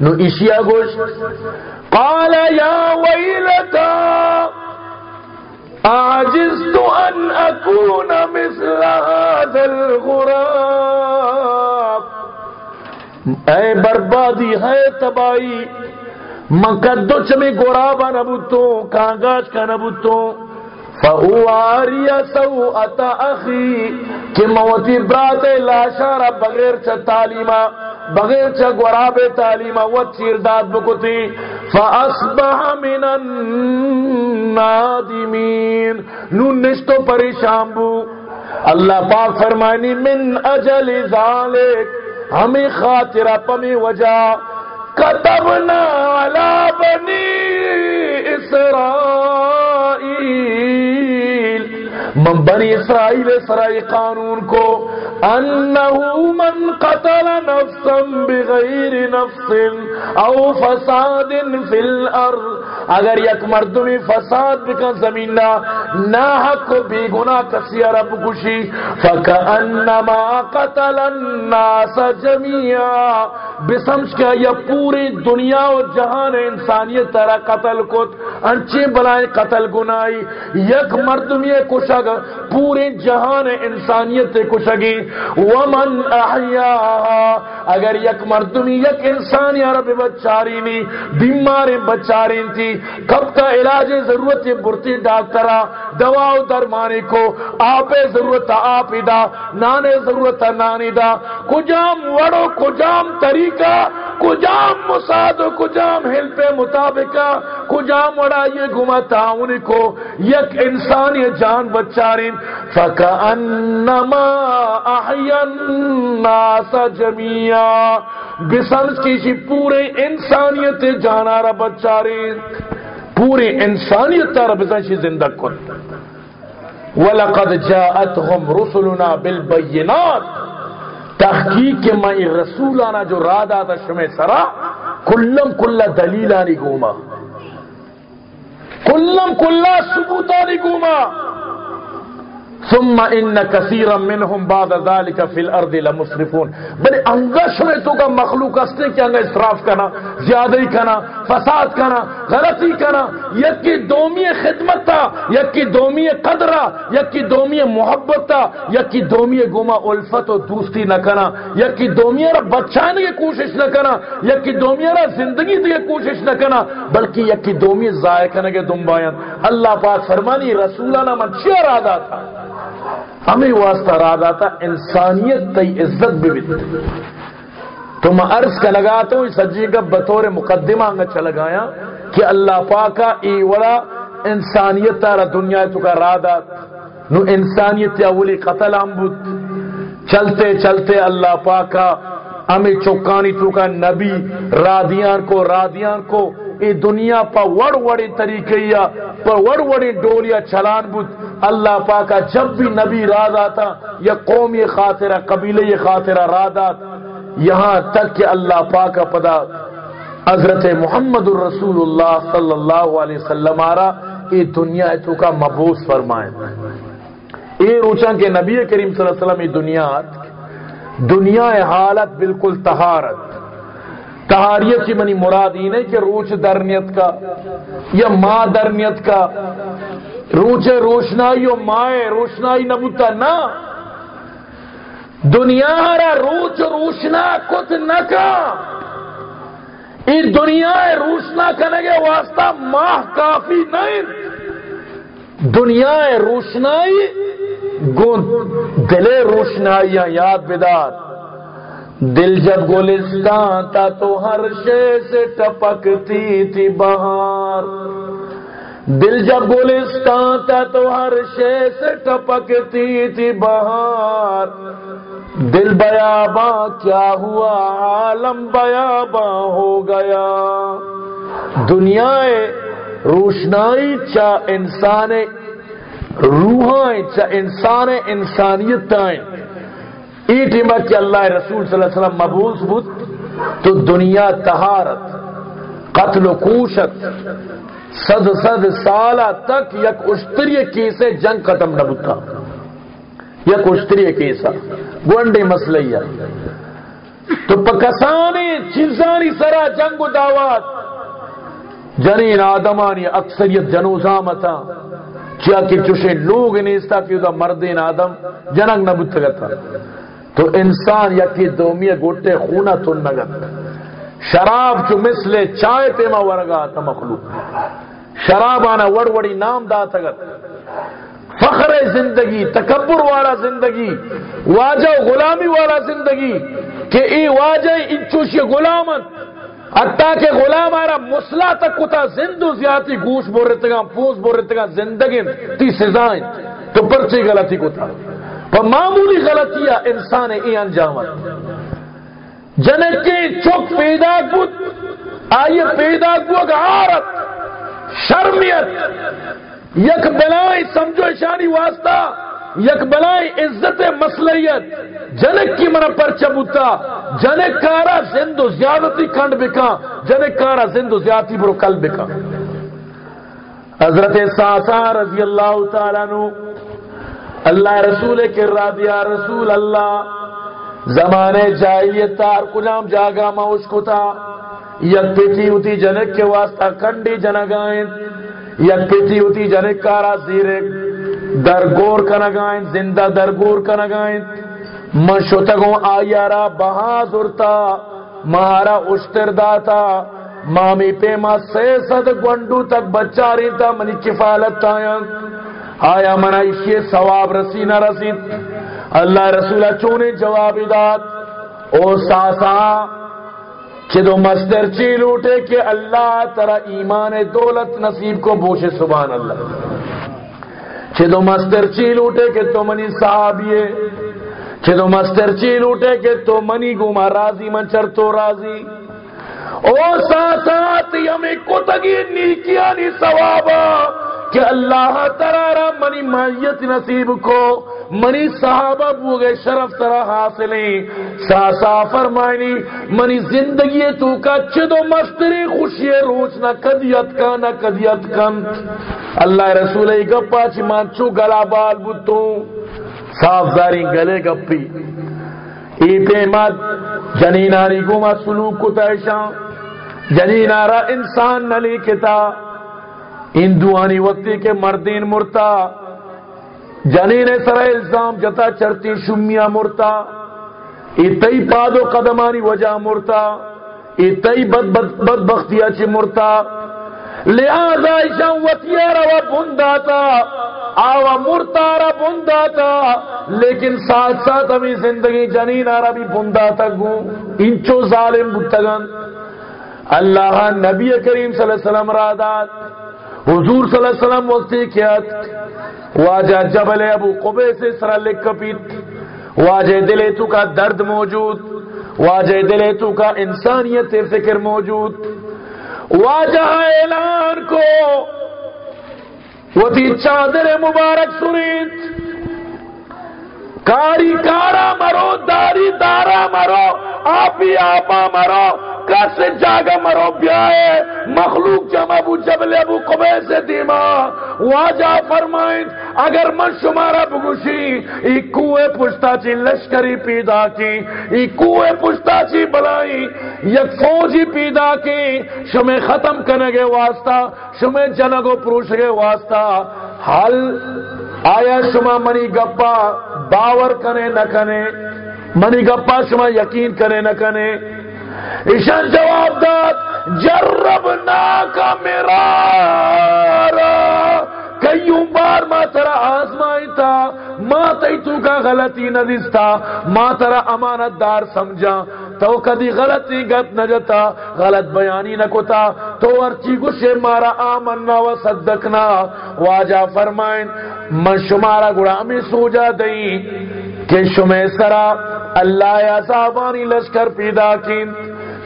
نو اشیا گوش۔ قال یا ویلتا آجزت ان اکون مثل هذا الغراب. اے بربادی ہے تبائی مقدو چمی گورابا نبوتو کانگاش کا نبوتو. فہواری سو اتا اخی کہ موتی برات لاشارا بغیر چا تعلیما بغیر چا گوراب تعلیما و چیر داد بکتی، فاصبح من النادمین۔ نو نشتو پریشان بو۔ اللہ پاک فرمانی من اجل ذالک ہمیں خاطرہ پمی وجہ۔ كتبنا على بني إسرائيل من بني إسرائيل إسرائيل قانون کو انه من قتل نفسا بغیر نفس او فساد فی الارض۔ اگر یک مردمی فساد بکن زمین نا حق بی گناہ کسی رب کشی۔ فکأنما قتل الناس جميعا بسمج کیا یا پوری دنیا و جہان انسانیت ترہ قتل کت۔ انچے بلائیں قتل گناہی۔ یک مردمی کشگ پورے جہان انسانیت کشگی۔ ومن احیاها اگر یک مردمی، یک انسان، یا رب بچاری نی بیمار بچاری تھی، کب کا علاج ضرورت برتی ڈاکٹرا دوا و درمانے کو، آپ ضرورت آپ دا، نانے ضرورت نانی دا۔ کجام وڑو، کجام طریقہ کجام مساد و کجام ہل پہ مطابقہ کجام وڑا یہ گھمتا ان کو، یک انسان یہ جان بچارین، فکأنما احیا الناس جميعا بسنس کسی پورے انسانیت جانا را بچارین، پورے انسانیت را بسنشی زندہ کن۔ وَلَقَدْ جَاءَتْهُمْ رُسُلُنَا بِالْبَيِّنَاتِ تحقیق کے میں رسول آنا جو راد آتا شمع سرا، کلم کلا دلیل آنی گوما۔ کلم کلا ثبوت آنی گوما۔ ثم ان كثيرا منهم بعد ذلك في الارض لمسرفون. بل انگش میں تو کا مخلوق استے کہ انگا اسراف کرنا، زیادہ کرنا، فساد کرنا، غلطی کرنا یکی دومی خدمت تا یکی دومی قدرہ یکی دومی محبت تا یکی دومی گما الفت و دوستی نہ کرنا یکی دومی را بچانے کی کوشش نہ کرنا یکی دومی را زندگی دی کوشش نہ کرنا، بلکہ یکی دومی ضائع کرنے کے دم اللہ پاک فرمانی، رسولانہ من چی ارادہ تھا؟ ہمیں واسطہ راد آتا انسانیت تی عزت بھی بیت تو میں عرض کا لگاتا ہوں سجی کا بطور مقدمہ انگا چل گایا کہ اللہ پاکا ای وڑا انسانیت تارا دنیا تو کا راد آت۔ نو انسانیت اولی قتل ہم بود۔ چلتے چلتے اللہ پاکا ہمیں چوکانی تو کا نبی، رادیان کو رادیان کو ای دنیا پا وڑ وڑی طریقے پا وڑ وڑی ڈولیا چلان بود۔ اللہ پاکا جب بھی نبی راد آتا، یا قوم یہ خاطرہ، قبیلے یہ خاطرہ راد یہاں تک کہ اللہ پاکا پدا حضرت محمد الرسول اللہ صلی اللہ علیہ وسلم آرا یہ دنیا تو کا مبوس فرمائے۔ یہ روچا کہ نبی کریم صلی اللہ علیہ وسلم یہ دنیا دنیا حالت بالکل تہارت تہاریت کی منی مراد ہی نہیں کہ روچ درنیت کا یا ماں درنیت کا۔ روچے روشنائی و مائے، روشنائی نبوتا نا۔ دنیا را روچ روشنا کت نکا ای دنیا روشنا کرنے کے واسطہ ماہ کافی نہیں۔ دنیا روشنائی گن دلے روشنائیاں، یاد بدار۔ دل جب گلستان تھا تو ہر شے سے ٹپکتی تھی بہار۔ دل جب گلستان تھا تو ہر شے سے ٹپکتی تھی بہار۔ دل بیاباں کیا ہوا، عالم بیاباں ہو گیا۔ دنیا روشنائی چا انسان روحائیں چا انسان انسانیت تائیں ای ٹیمہ کہ اللہ رسول صلی اللہ علیہ وسلم مبوس بود تو دنیا تہارت قتل و کوشت، صد صد سالہ تک یک اشتری کیسے جنگ ختم نہ بتا یک اشتری کیسا گونڈی مسئلہ تو پکسانی چیزانی سرا جنگ و دعوات۔ جنین آدمانی اکثریت جنوزامتا کیا کہ چوشے لوگ نیستا کہ دا مردین آدم جنگ نہ بتگتا تو انسان یکی دومی گوٹے خونہ تن نگت. شراب چو مثل چائے تیما ورگا تا مخلوق. شراب آنا وڑ وڑی نام دا تگت. فخر زندگی، تکبر والا زندگی، واجہ غلامی والا زندگی، کہ ای واجہ انچوشی غلامت حتیٰ کہ غلام آرہ مسلا تک کتا زندو زیادتی گوش بورتگاں پوز بورتگاں زندگی تی سزائیں تو پرچی غلطی کتا معمولی غلطیہ انسان ای انجامت جنکی چک پیدا بود آئیے پیدا بود عارت، شرمیت، یک بلائی سمجھو شانی واسطہ، یک بلائی عزت مسلیت جنک کی من پر چبوتا جنک کارا زندو زیادتی کھنڈ بکا جنک کارا زندو زیادتی برو کل بکا۔ حضرت ساسا رضی اللہ تعالیٰ نو اللہ رسول کے رادیا رسول اللہ، زمانے جاہلیت تار کلام جاگا موش کتا یک پیتی ہوتی جنک کے واسطہ کنڈی جنگائیں، یک پیتی ہوتی جنک کارا زیرے درگور کنگائیں، زندہ درگور کنگائیں۔ من شتگوں آیارا بہادرتا مہارا اشتر داتا مامی پیما سے صد گونڈو تک بچہ ریتا منی کفالت آیا آیا منا اسی ثواب رسی نہ رسید اللہ رسولہ چونے جواب داد، او ساسا کہ دو مستر چیل اٹھے کہ اللہ ترا ایمان دولت نصیب کو بوشے سبحان اللہ۔ کہ دو مستر چیل اٹھے کہ تو منی صحابیے کہ دو مستر چیل اٹھے کہ تو منی گما راضی، من چر تو راضی۔ او ساسات یمی کتگی نیکیانی ثوابا کہ اللہ ترارا منی مائیت نصیب کو، منی صحابہ بوگے شرف ترہ حاصلیں۔ سا سا فرمائنی، منی زندگی تو کا چدو مستری خوشی روچ نہ کدیت کا، نہ کدیت کن۔ اللہ رسول گپا چی مانچو گلا بال بوتوں صاف داری گلے گپی۔ ای پیمت جنینانی گما سلوک کو تیشاں۔ جنینارا انسان نلی کتا۔ ہندوانی وقتی کے مردین مرتا، جنین سر الزام جتا چرتی شمیاں مرتا، اتئی پادو قدمانی وجہ مرتا، اتئی بد بد بد بختیا چی مرتا۔ لہذا ایشان وطیارا و بنداتا آوا مرتارا بنداتا لیکن ساتھ ساتھ ہمیں زندگی جنین آرا بھی بنداتا گو انچو ظالم بتگن اللہ نبی کریم صلی اللہ علیہ وسلم رادات حضور صلی اللہ علیہ وسلم وقتی کیات واجہ جبل ابو قبے سے سرا لکھ پیت واجہ دلے تو کا درد موجود۔ واجہ دلے تو کا انسانیت فکر موجود۔ واجہ اعلان کو۔ وہ تھی چادر مبارک سریت کاری کارا مرو داری دارا مرو آپی آپا ہاں مرو، کس جاگا مرو، بیائے مخلوق جمع ابو جبل ابو قبے سے دیما واجہ فرمائیں، اگر من شمارا بگوشی ای کوئے پشتا چی لشکری پیدا کی، ای کوئے پشتا چی بلائی، یک فوجی پیدا کی شمیں ختم کنگے واسطہ شمیں جنگو پروشگے واسطہ۔ حل، آیا شما منی گپا باور کرے نہ کرے، منی گپا شما یقین کرے نہ کنے ایشان جواب داد جربنا کا میرا کئیوں بار ما ترا آزمائی تھا؟ ما تی تو کا غلطی نہ دستا۔ ما ترا امانت دار سمجھا۔ تو کدی غلطی گت نہ جتا۔ غلط بیانی نہ کتا تو ارچی گشے مارا آمنا و صدقنا۔ واجہ فرمائن، من شمارا گڑا میں سوجا دئی کہ شمع سرا اللہ یا صاحبانی لشکر پیدا کین۔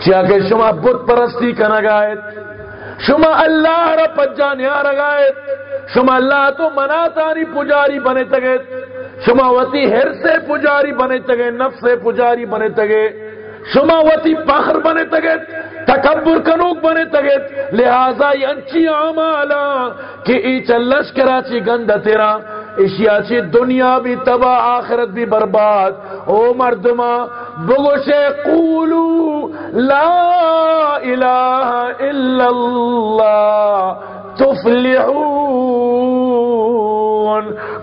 چیا کہ شما بت پرستی کا شما اللہ را پجانیا رگائت۔ شما اللہ تو منا تاری پجاری بنے تگے شما وتی ہر سے پجاری بنے تگے، نفس سے پجاری بنے تگے شما وتی پخر بنے تگے تکبر کنوک بنے تگے، لہذا یہ انچی عمالا کہ ایچ لشکرہ چی گندہ تیرا اشیا چی دنیا بھی، تباہ، آخرت بھی برباد۔ او مردما بگوش قولو لا الہ الا اللہ تفلحون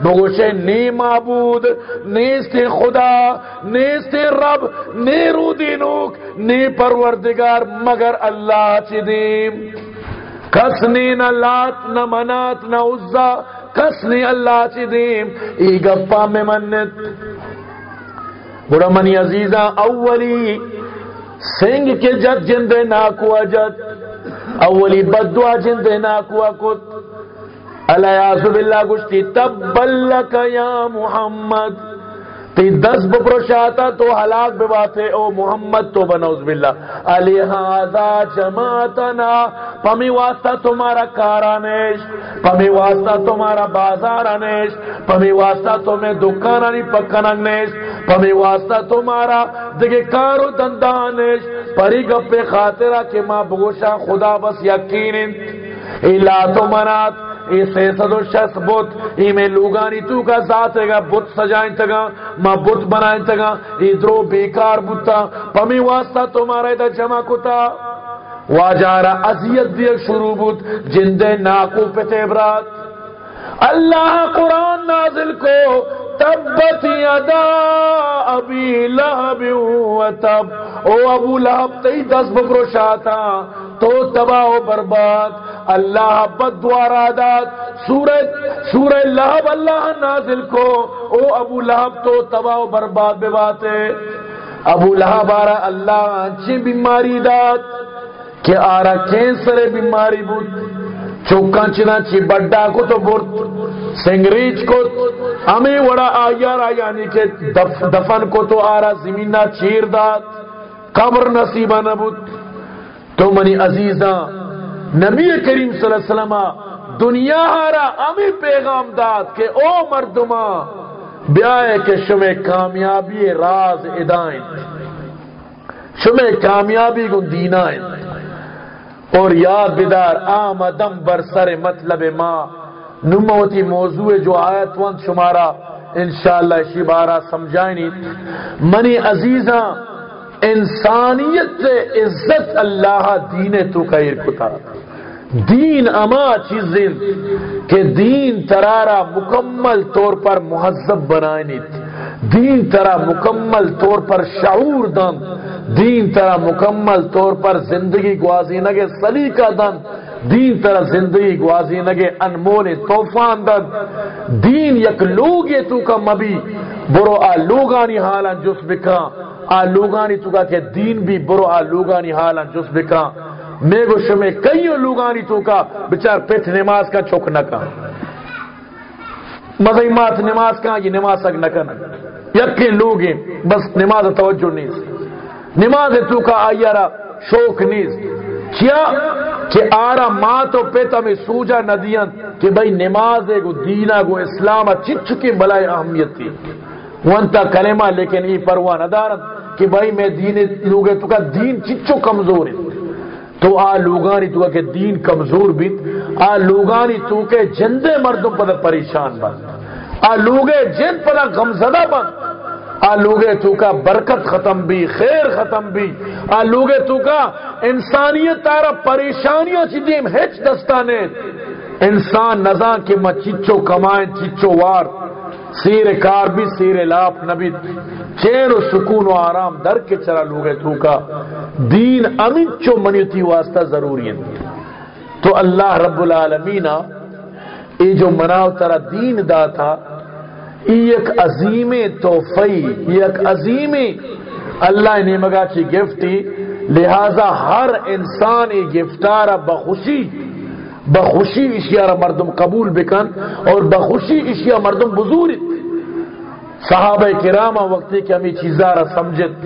بگوش نی معبود نیست خدا نیست رب نی رو دینوک نی پروردگار، مگر اللہ چی دیم. کس نی نہ لات، نہ منات، نہ عزا، کس نی اللہ چی دیم؟ ای گپا میں منت. بڑا منی عزیزہ، اولی سنگ کے جد جندے ناکوا جد اولی بدوا جندے ناکوا کت علیہ باللہ گشتی تبلک یا محمد۔ تی دس بپروشاتا تو حلاک بباتے، او محمد تو بنوز باللہ۔ علیہذا جماعتنا، پمی واسطہ تمہارا کارانیش پمی واسطہ تمہارا بازارانیش پمی واسطہ تمہیں دکانانی پکننگنیش پمی واسطہ تمہارا دگے کارو دندانیش پری گپے خاطرہ کہ ماں بگوشا خدا بس یقین ایلا تو منات۔ ای سیسد و شس بوت ای میں لوگانی تو کا ذات ہے گا بوت سجائیں تگا ما بوت بنائیں تگا ای درو بیکار بوتا پمی واسطہ تمہارا دا جمع کتا۔ واجارا عذیت دیا شروع بوت جندے ناکو پتے برات اللہ قرآن نازل کو تبت یدا ابی لہب و تب او ابو لہب تی دس بکرو شاتا تو تباہ و برباد، اللہ بد دوارا داد سورت سورہ لہب اللہ نازل کو، او ابو لہب، تو تباہ و برباد بے باتے ابو لہب آرہ اللہ اچھی بیماری داد، کہ آرہ کینسر بیماری بود. چوکاں چنا چی بڑا کو تو برد. سنگریچ کو ہمیں وڑا آیا یعنی کہ دف، دفن کو تو آرہ زمینہ چیر داد قبر نصیبہ نبود تو منی عزیزاں، نبی کریم صلی اللہ علیہ وسلم دنیا ہارا ہمیں پیغام داد کہ او مردما بیائے کہ شمع کامیابی راز ادائیں۔ شمع کامیابی کو دینائیں۔ اور یاد بدار آمدم برسر مطلب ما نموتی موضوع جو آیت وند شمارا، انشاءاللہ اسی بارہ سمجھائنی منی عزیزاں، انسانیت سے عزت اللہ دین تو کا ارکتا دین اما چیزیں کہ دین ترارا مکمل طور پر مہذب بنائنی دین ترا مکمل طور پر شعور دن۔ دین ترا مکمل طور پر زندگی گوازی نگے سلیقہ دن۔ دین طرح زندگی گوازی نگے، انمول توفان دن دین یک لوگ یہ تو کا مبی۔ برو آ لوگانی حالا جس بکا آ لوگانی تو کا کہ دین بھی برو آ لوگانی حالا جس بکا میں گو شمیں کئیوں لوگانی تو کا بچار پیٹھ نماز کا چوک نکا مزہی مات نماز کا یہ نماز سک نکا نکا یکی لوگ ہیں، بس نماز توجہ نہیں نماز تو کا آئیارا شوق نہیں کیا کہ آرا ماں تو پیتا میں سوجا ندیاں کہ بھائی نماز ہے، گو دینا گو اسلام چچ کی بلائی اہمیت تھی۔ وانتا کلمہ، لیکن ای پروان ادارت کہ بھائی میں دین، لوگے تو کا دین چچو کمزور ہے۔ تو آ لوگانی تو کہ دین کمزور بیت آ لوگانی تو کہ جندے مردوں پر پریشان بند آ لوگے جن پر غمزدہ بند آ لوگے تو کا برکت ختم بھی، خیر ختم بھی۔ آ لوگے تو کا انسانیت تارا پریشانیوں چیزیں ہچ دستانے۔ انسان نزان کے ماں چچو کمائیں، چچو وار۔ سیر کار بھی سیر لاپ نبی۔ چین و سکون و آرام در کے چرا لوگے تو کا۔ دین امین چو منیتی واسطہ ضروری ہے تو اللہ رب العالمین یہ جو مناو ترا دین دا تھا ایک عظیم توفی ایک عظیم اللہ نے مگا چی گفٹی لہذا ہر انسان گفٹارا بخوشی بخوشی اشیاء مردم قبول بکن اور بخوشی اشیاء مردم بزور صحابہ کرامہ وقتی کہ ہمیں چیزارا سمجھت،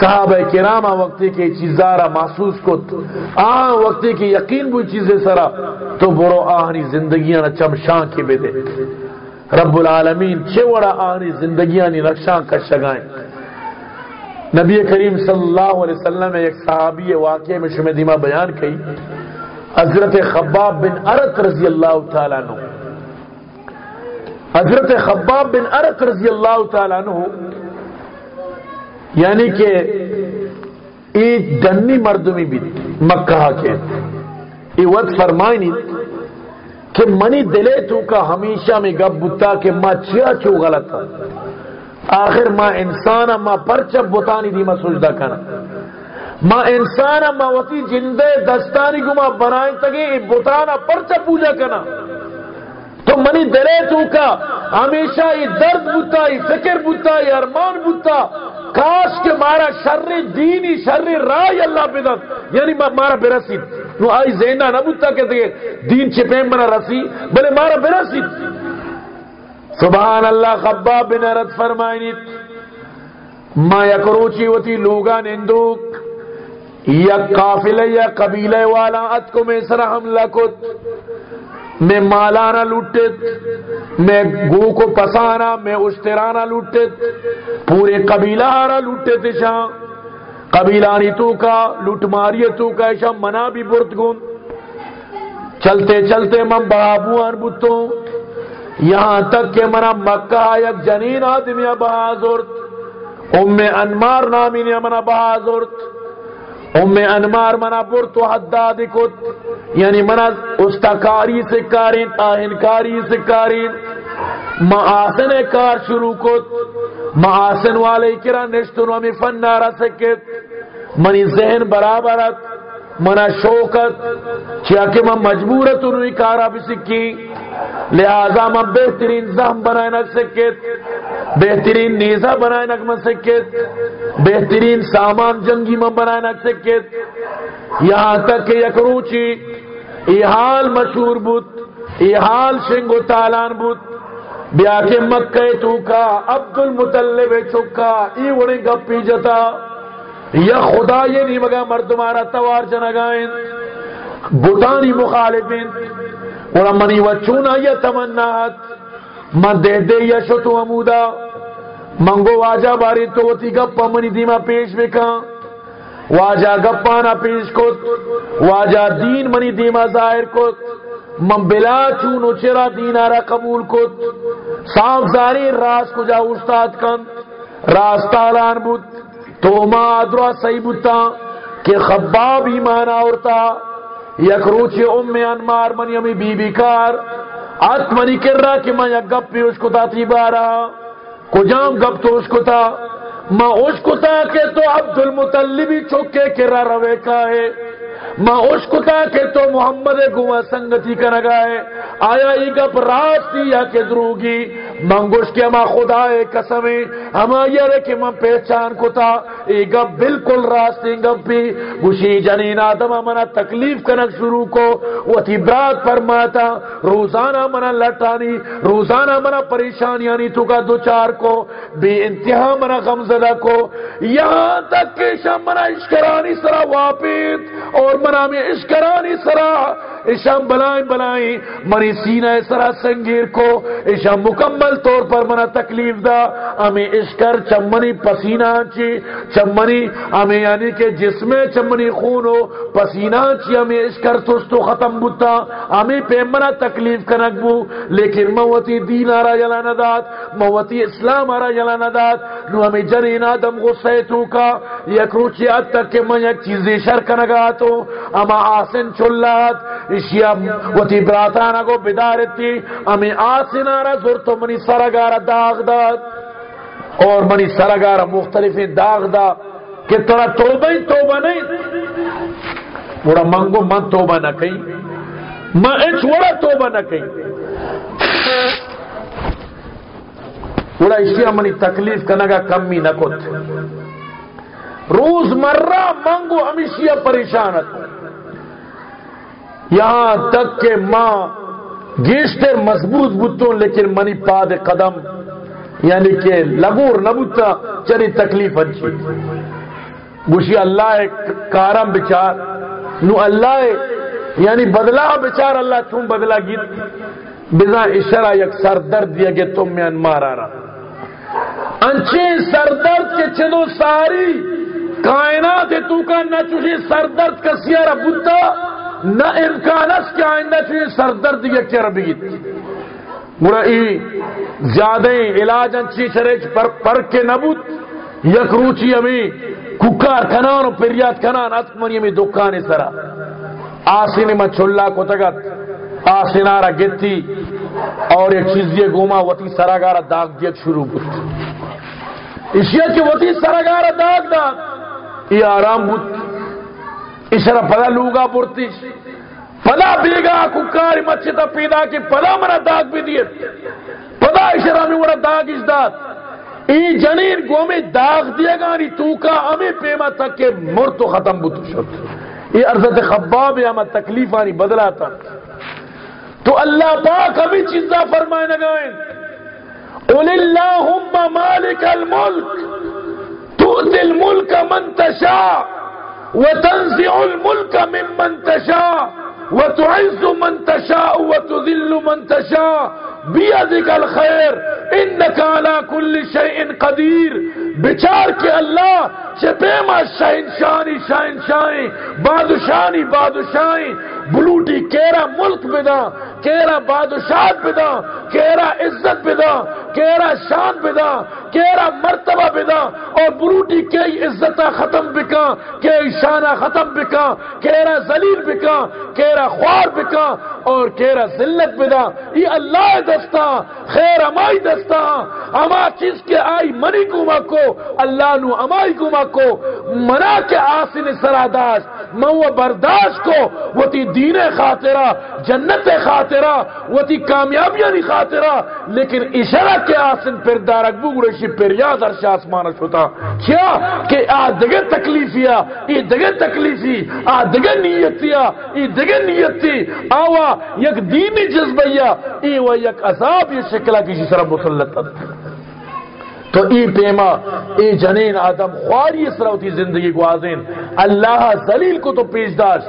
صحابہ کرامہ وقتی کہ چیزارا محسوس کت۔ آہاں وقتی کہ یقین بھی چیزیں سرا، تو برو آہنی زندگیاں چمشان کے بے دے رب العالمین چوڑا آنی زندگیاں نی نقشاں کا شگائیں نبی کریم صلی اللہ علیہ وسلم ایک صحابی واقعے میں شمع دیمہ بیان کی، حضرت خباب بن ارت رضی اللہ تعالیٰ عنہ۔ حضرت خباب بن ارت رضی اللہ تعالیٰ عنہ یعنی کہ ایک دنی مردمی بھی مکہ کے۔ یہ وقت فرمائنی کہ منی دلے تو کا ہمیشہ میں گب بتا کہ ماں چیا چو غلط آخر ماں انسان ماں پرچب بتانی دی ماں سجدہ کنا۔ ماں انسان ماں وتی جندے دستانی کو ماں بنائیں تگے بتانا پرچب پوجا کنا۔ تو منی دلے تو کا ہمیشہ یہ درد بتا یہ فکر بتا یہ ارمان بتا۔ کاش کے مارا شر دینی، شر رائے اللہ بدت یعنی مارا برسید نو آئی زینا نہ بتا کہ دین چپیم بنا رسی، بلے مارا برسید سبحان اللہ، خباب بن عرد فرمائنیت ما یکروچی وتی لوگا نندوک۔ یا قافلہ یا قبیلہ والا ات کو میں سر حملہ کت۔ میں مالانا لوٹت میں گو کو پسانا، میں اشترانا لوٹت پورے قبیلہ آرا لوٹت شاہ قبیلانی تو کا، لوٹ ماری تو کا ایشا منا بھی برت گن چلتے چلتے من بابوان بتوں، یہاں تک کہ منا مکہ یک جنین آدمی بہازرت ام انمار نامی نے منا بہازرت ام انمار منا پر تو حداد کت یعنی منا استکاری سے کارین آہنکاری سے کارین معاسن کار شروع کت معاسن والے کرا نشتن ومی فن نارا سکت، منی ذہن برابرت منا شوکت، چیا کہ میں مجبورت انہی کارا بھی سکی، لہذا میں بہترین زہم بنائے نہ سکت، بہترین نیزہ بنائے نہ سکت، بہترین سامان جنگی میں بنائے نہ سکت۔ یہاں تک کہ یک روچی ای حال مشہور بوت ای حال شنگو تالان بوت بیا کے مکہ تو کا عبد المطلب چکا ای وڑی گپی جتا۔ یا خدا یہ نہیں مگا مردمارا توار جنگائیں بوتانی مخالفین اور منی وچونا یا تمنات، من دے دے یشو تو عمودا منگو واجہ باری تو تی گپا منی دیما پیش بکا واجہ گپانا پیش کت واجہ دین منی دیما ظاہر کت، من بلا چونو چرا دینارا قبول کت، صاف زاری راس کو جا استاد کن راس تالان بود تو ما ادرا صحیح بتا کہ خباب ایمان آورتا، یک روچی ام انمار منی امی بی بی کار، آت منی کر رہا کہ میں یک گپ پی اس کو تا تی بارا کجام گپ تو اس کو تا میں اس کو تا کہ تو عبد المطلبی چکے کر رہا روے کا ہے۔ میں اس کہ تو محمد گوا سنگتی کا نگائے آیا ای گپ رات تھی یا کہ دروگی؟ منگوش کے ما خدا قسمیں۔ ہما یہ کہ میں پہچان کو تھا۔ ای گپ بالکل راستی گپ بھی۔ گوشی جنین آدم منا تکلیف کنک شروع کو۔ وہ تھی برات پر ماتا۔ روزانہ منا لٹانی۔ روزانہ منا پریشانیانی تو کا دو چار کو۔ بے انتہا منا غمزدہ کو۔ یہاں تک اشکرانی سرا واپیت بلائیں بلائیں، منی سینہ سرا سنگیر کو اشام مکمل طور پر منا تکلیف دا ہمیں اشکر چمنی پسینہ چی چمنی ہمیں یعنی کہ جس چمنی خون ہو پسینہ چی ہمیں اشکر تو ختم بتا ہمیں پہ منا تکلیف کنک بو، لیکن موتی دین آرا جلانا داد موتی اسلام آرا جلانا داد نو ہمیں جنین آدم غصے تو کا یک روچی اد تک کہ میں یک چیزی شر کنگا تو، اما آسن چلات اشیا وتی براتانا کو بدارتی، امی آسنارا زورتو منی سرگارا داغ داد. اور منی سرگارا مختلف داغ دا کہ ترا توبہ ہی توبہ نہیں بڑا منگو من توبہ نہ کہیں میں اچ وڑا توبہ نہ کہیں. بڑا اشیا منی تکلیف کنگا کمی نہ کت. روز مرہ منگو ہمیشہ پریشانت یہاں تک کہ ماں گیشتر مضبوط بتوں، لیکن منی پاد قدم یعنی کہ لگور نبوتا چلی تکلیف اچھی۔ گوشی اللہ کارم بچار، نو اللہ یعنی بدلا بچار اللہ تم بدلا گیت۔ بنا اشرا یک سر درد دیا کہ تم میں انمار آ رہا انچے سر درد کے چلو ساری کائنات تو کا نہ چوشی سر درد کا سیارہ بتا نہ امکان اس کے آئندہ چوشی سر درد یا کیا ربی مرا ای زیادہ علاج انچی شریچ پر پر کے نبوت یک روچی امی ککار کنان و پریاد کنان اتمنی امی دکانی سرا۔ آسینی ما چھلا کو تگت آسینارا گتی۔ اور ایک چیز یہ گوما وطی سراگارا داغ دیت شروع بود اشیاء کی وطی سراگارا داغ داغ۔ یہ آرام بود اشرا پدا لوگا پورتیش پدا بیگا ککاری مچھتا پیدا کی پدا منا داغ بھی دیت پدا اشرا میں وڑا داغ اس داد۔ ای جنین کو میں داغ دیا گا نی تو کا ہمیں پیما تک کہ مر تو ختم بود شد۔ یہ عرضت خباب یا میں تکلیف آنی بدلا تھا تو اللہ پاک ہمیں چیزا فرمائے نگائیں۔ قل اللہم مالک الملک تؤتی الملک من تشاء۔ وتنزع الملك ممن تشاء، وتعز من تشاء، وتذل من تشاء. بيدك الخير انك على كل شيء قدير. بچار کے اللہ چپیما شاہن شانی شاہن شاہن بادشاہی بادشاہی. بلوٹی کیرا ملک بدا کیرا بادشاہت بدا، کیرا عزت بدا، کیرا شان بدا، کیرا مرتبہ بدا، اور بروٹی کئی عزت ختم بکا، کئی شانہ ختم بکا، کیرا ذلیل بکا، کیرا خوار بکا، اور کیرا ذلت بدا۔ یہ اللہ دستا، خیر امائی دستا اما چیز کے آئی منی گما کو، اللہ نو امائی گما کو، منا کے آسن سراداش، مو برداشت کو، وہ تی دین خاطرہ، جنت خاطرہ وہ تی کامیابیاں نہیں خاطرہ، لیکن اشارہ کے آسن پر دارک بگڑشی پر یاد ارش آسمان شتا۔ کیا؟ کہ آ دگے تکلیفیا یہ دگے تکلیفی، آ دگے نیتیا یہ دگے نیتی۔ آوا یک دینی جذبیا ای و یک عذاب یہ شکلہ کسی طرح مسلط تو ای پیما، ای جنین آدم خواری اس طرح ہوتی زندگی کو آزین اللہ ذلیل کو تو پیش داشت۔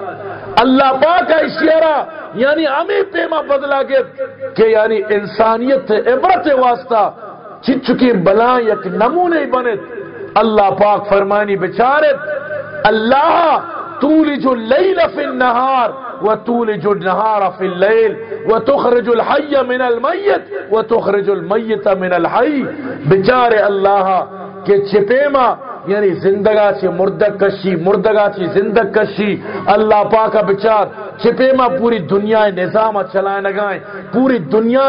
اللہ پاک اشیارہ یعنی ہمیں پیما بدلا گت کہ یعنی انسانیت عبرت واسطہ چکی بلا یک نمونے بنت اللہ پاک فرمانی بچارت اللہ تولج اللیل فی النہار وتولج النهار في الليل وتخرج الحي من الميت وتخرج الميت من الحي بچار اللہ کے چپیما یعنی زندگا چی مردگ کشی مردگا چی زندگ کشی۔ اللہ پاکا بچار چپے ماں پوری دنیا نظام چلائے نگائیں پوری دنیا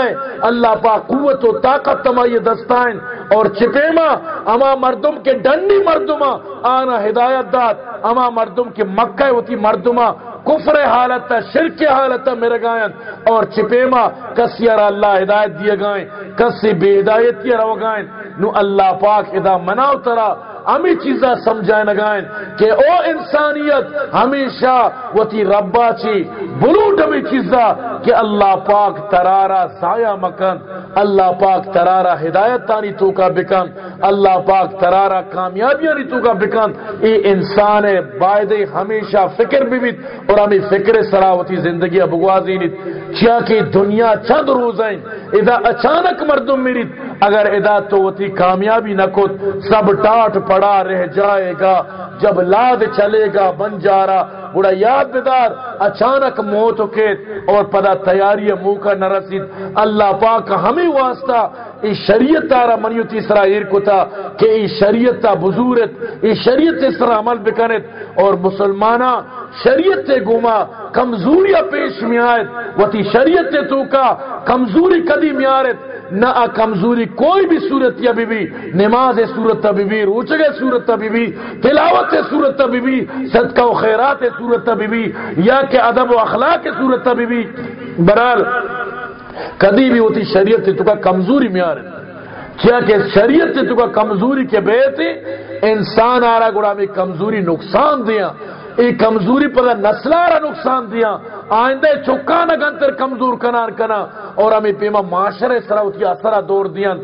اللہ پاک قوت و طاقت تمائی دستائیں۔ اور چپے ماں، اما مردم کے ڈنڈی مردما آنا ہدایت داد۔ اما مردم کے مکہ ہوتی مردما کفر حالت شرک حالت میرے گائن اور چپیما کسی اللہ ہدایت دیے گائیں کسی بے ہدایت رو گائیں نو اللہ پاک ادا مناو ترا۔ ہمیں چیزاں سمجھائے نگائیں کہ او انسانیت، ہمیشہ وہ تھی ربا چی بلوٹ ہمیں چیزاں کہ اللہ پاک ترارا سایہ مکن، اللہ پاک ترارا ہدایت تانی تو کا بکن، اللہ پاک ترارا کامیابیاں تو کا بکن۔ اے انسان باید ہمیشہ فکر بھی بھی اور ہمیں فکر سراوتی زندگی بگوازی نیت چیا کہ دنیا چند روز ہیں ادا اچانک مردم میریت اگر ادا تو وہ تھی کامیابی نہ کت، سب ٹاٹ پڑ پڑا رہ جائے گا، جب لاد چلے گا بن جا رہا بڑا یاد بدار اچانک موت کے اور پدا تیاری منہ کا نہ رسید۔ اللہ پاک ہمیں واسطہ ای شریعت تارا منیو تیسرا ایر کتا کہ ای شریعت تا بزورت ای شریعت تیسرا عمل بکنت اور مسلمانہ شریعت تے گوما کمزوریاں پیش میں آئے وہ تی شریعت تے تو کا کمزوری کدی میں آرت نہ کمزوری کوئی بھی صورت یا بی بی نماز صورت بی بی روچگے صورت بی بی تلاوت صورت بی بی صدقہ و خیرات صورت بی بی یا کہ ادب و اخلاق صورت بی بی برال کدی بھی ہوتی شریعت تو کا کمزوری میں آرت کیا کہ شریعت تو کا کمزوری کے بیتے انسان آرہ گڑا میں کمزوری نقصان دیا۔ ای کمزوری پر نسلارا نقصان دیا، آئندہ چکانا گنتر کمزور کنار کنا، اور ہمیں پیما معاشرے سرا اتی اثرہ دور دیا۔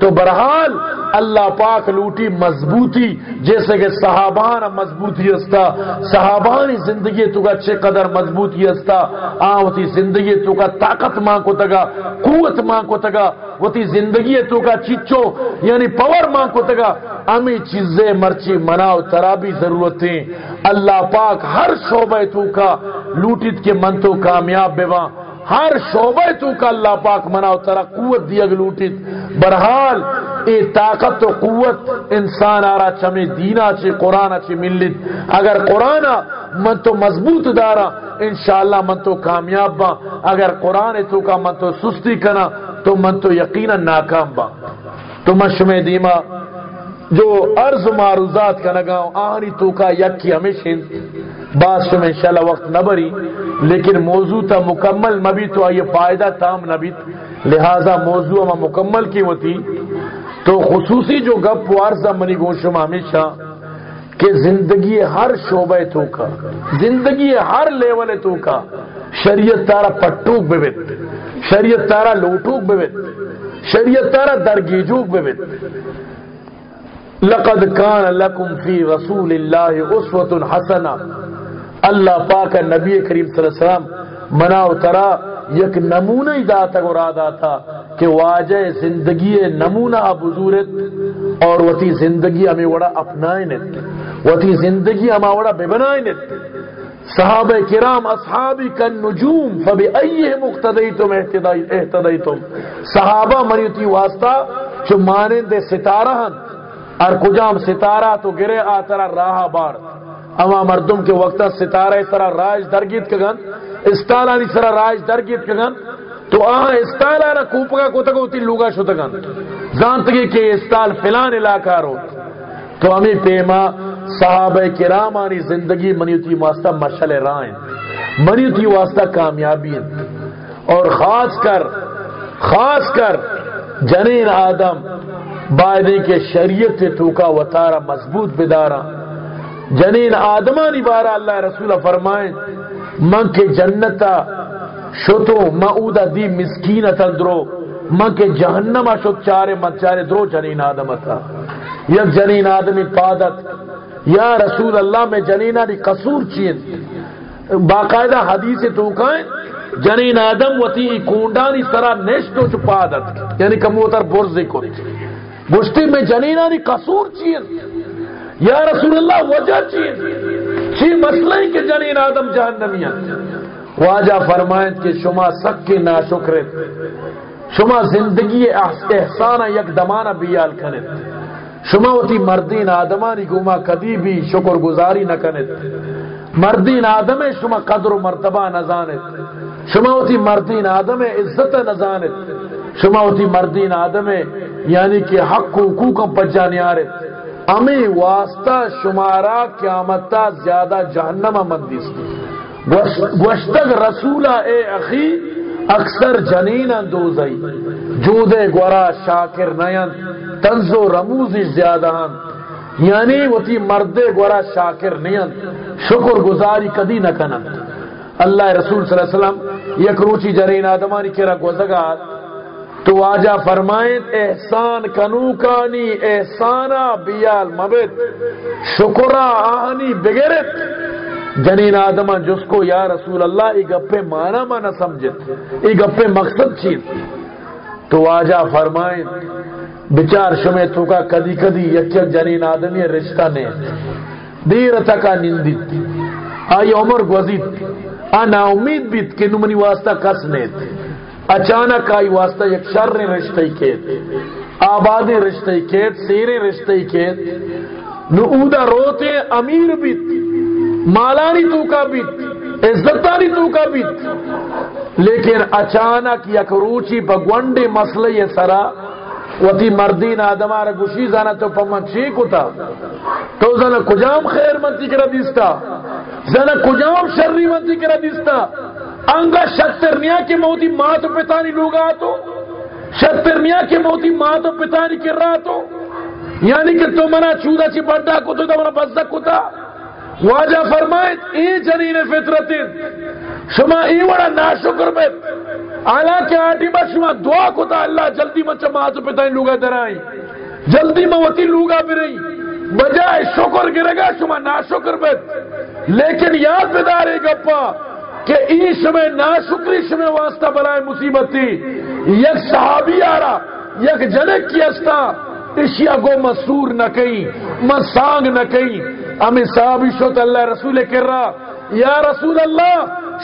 تو برحال اللہ پاک لوٹی مضبوطی، جیسے کہ صحابان مضبوطی استا صحابانی زندگی تو کا اچھے قدر مضبوطی استا آوتی زندگی تو کا طاقت ماں کو تگا، قوت ماں کو تگا، وتی زندگی تو کا چچو یعنی پور ماں کو تگا۔ امی چیزیں مرچی مناو ترابی ضرورتیں۔ اللہ پاک پاک ہر شعبہ تو کا لوٹت کے من تو کامیاب بیوان ہر شعبہ تو کا اللہ پاک مناو، ترا قوت دی لوٹت برحال، اے طاقت و قوت انسان آرا چمی دینا چی قرآن چی ملت۔ اگر قرآن من تو مضبوط دارا، انشاءاللہ من تو کامیاب با۔ اگر قرآن تو کا من تو سستی کنا، تو من تو یقینا ناکام با۔ تو من شمی دیما جو عرض معروضات کا نگاؤں آہنی تو کا یکی ہمیشہ بعض شمی انشاءاللہ وقت نبری لیکن موضوع تا مکمل مبی تو یہ فائدہ تام نبی لہذا موضوع ما مکمل کی ہوتی۔ تو خصوصی جو گپ وارزہ منی گوشم ہمیشہ، کہ زندگی ہر شعبہ تو کا، زندگی ہر لیول تو کا، شریعت تارا پٹوک بیوت شریعت تارا لوٹوک بیوت شریعت تارا درگیجوک بیوت لقد کان لکم فی رسول اللہ اسوت حسنہ اللہ پاک نبی کریم صلی اللہ علیہ وسلم منا اترا یک نمونہ ہی داتا کو رادا تھا کہ واجہ زندگی نمونہ بزورت اور وتی زندگی ہمیں وڑا اپنائیں وتی زندگی ہمیں وڑا ببنائیں صحابہ کرام اصحابی کا نجوم فبی ایہ مقتدیتم احتدیتم۔ صحابہ منیتی واسطہ جو مانند ستارہ ہن اور کجام ستارہ تو گرے آترا راہ بار۔ اما مردم کے وقت ستارہ طرح راج درگیت کگن استالانی سرا راج درگیت کگن، تو آہاں استالانا کوپگا کو تکو تی لوگا شو زانتگی کہ استال فلان علاقہ رو۔ تو ہمیں پیما صحابہ کرامانی زندگی منیتی واسطہ مشل رائن، منیتی واسطہ کامیابی اور خاص کر خاص کر جنین آدم بائدیں کے شریعت سے تو کا وطارہ مضبوط بدارہ جنین آدمانی بارا اللہ رسول فرمائیں من کے جنتا شتو معودہ دی مسکینتا درو من کے جہنم شت چارے من چارے درو جنین آدمتا۔ یک جنین آدمی پادت۔ یا رسول اللہ، میں جنینہ دی قصور چین۔ باقاعدہ حدیث تو جنین آدم وتی کونڈانی سرا نیشتو چپادت یعنی کموتر برزی کو۔ گشتی میں جنینانی قصور چیز۔ یا رسول اللہ، وجہ چیز۔ چی مسئلہ ہی کہ جنین آدم جہنمیاں۔ واجہ فرمائیں کہ شما سک کی ناشکرت شما زندگی احسان یک دمانہ بیال کنت شما وتی مردین آدمانی گوما کدی بھی شکر گزاری نہ کنت مردین آدم شما قدر و مرتبہ نزانت شما ہوتی مردین آدم عزت نزانت شما ہوتی مردین آدم یعنی کہ حق حقوق پجا نیارت امی واسطہ شمارا قیامتا زیادہ جہنم مندیس گوشتگ رسولہ اے اخی، اکثر جنین دوزئی جودے گورا شاکر نین تنزو رموزی زیادہ ہن یعنی وہ تھی مرد گورا شاکر نین شکر گزاری کدی نہ کنن اللہ رسول صلی اللہ علیہ وسلم یک روچی جرین آدمانی کرا گوزگا تو آجا فرمائیں احسان کنو کانی احسانا بیال مبت شکرا آہنی بگرت جنین آدمان جس کو یا رسول اللہ، ای گپے مانا مانا سمجھت، ای گپے مقصد چیز تو آجا فرمائیں، بچار شمے تو کا کدی کدی یک یک جنین آدمی رشتہ نے۔ دیر تکا نندیت آئی عمر گوزیت آنا امید بیت کہ نمنی واسطہ کس نیت۔ اچانک آئی واسطہ یک شر رشتہ کیت آباد رشتہ کیت سیر رشتہ کیت نو اودا روتے، امیر بیت، مالانی تو کا بیت، عزتانی تو کا بیت۔ لیکن اچانک یک روچی بگونڈی مسئلہ یہ سرا، وتی مردین آدم آرہ گوشی زانا تو پمن چی کتا؟ تو زنا کجام خیر منتی کرا دیستا؟ زنا کجام شری منتی کرا دیستا؟ انگا شترنیا کے موتی ماں تو پتانی لوگا تو شترنیا کے موتی ماں تو پتانی کر رہا تو۔ یعنی کہ تو منا چودا چی بڑا کو تو منا بزدک کتا۔ واجہ فرمائے ای جنین فطرت۔ شما ای وڑا ناشکر بیت آلا کے آٹی با شما دعا کتا، اللہ جلدی مچا ماتو پتائیں لوگا درائیں جلدی موتی لوگا برئی بجائے شکر گرے گا، شما ناشکر بیت لیکن یاد بدارے گپا کہ ای شما ناشکری شما واسطہ بلائے مصیبت تھی۔ یک صحابی آرا، یک جنک کی استا اشیا کو مسور نہ کئی مسانگ نہ کئی امی صحابی شوت اللہ رسول کر رہا یا رسول اللہ،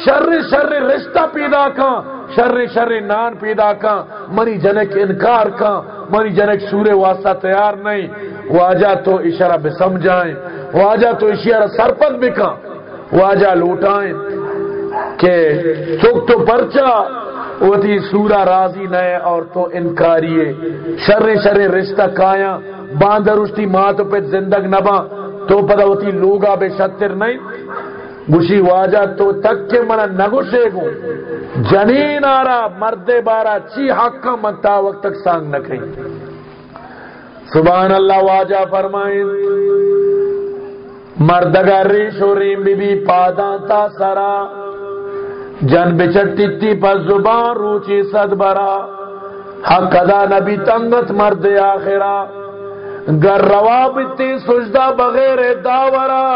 شر شر رشتہ پیدا کا شر شر نان پیدا کا منی جنک انکار کا منی جنک سورے واسطہ تیار نہیں۔ واجہ تو اشارہ بے سمجھائیں واجہ تو اشارہ سرپت بھی بکا واجہ لوٹائیں۔ کہ چک تو پرچا وہ تھی سورہ راضی نئے اور تو انکاریے شر شر رشتہ کایا باندر اشتی ماں تو پہ زندگ نبا تو پتہ ہوتی لوگا بے شتر نہیں۔ گوشی واجہ تو تک کے منا نگوشے گو جنین آرا، مرد بارا، چی حق کا منتا وقت تک سانگ نہ کہیں۔ سبحان اللہ واجہ فرمائیں۔ مردگا ریش و ریم بی بی، پاداں تا سرا۔ جن بچٹی تی پر زبان روچی صد برا حق ادا نبی تنگت مرد آخرا. گر روا بیتی سجدہ بغیر داورا.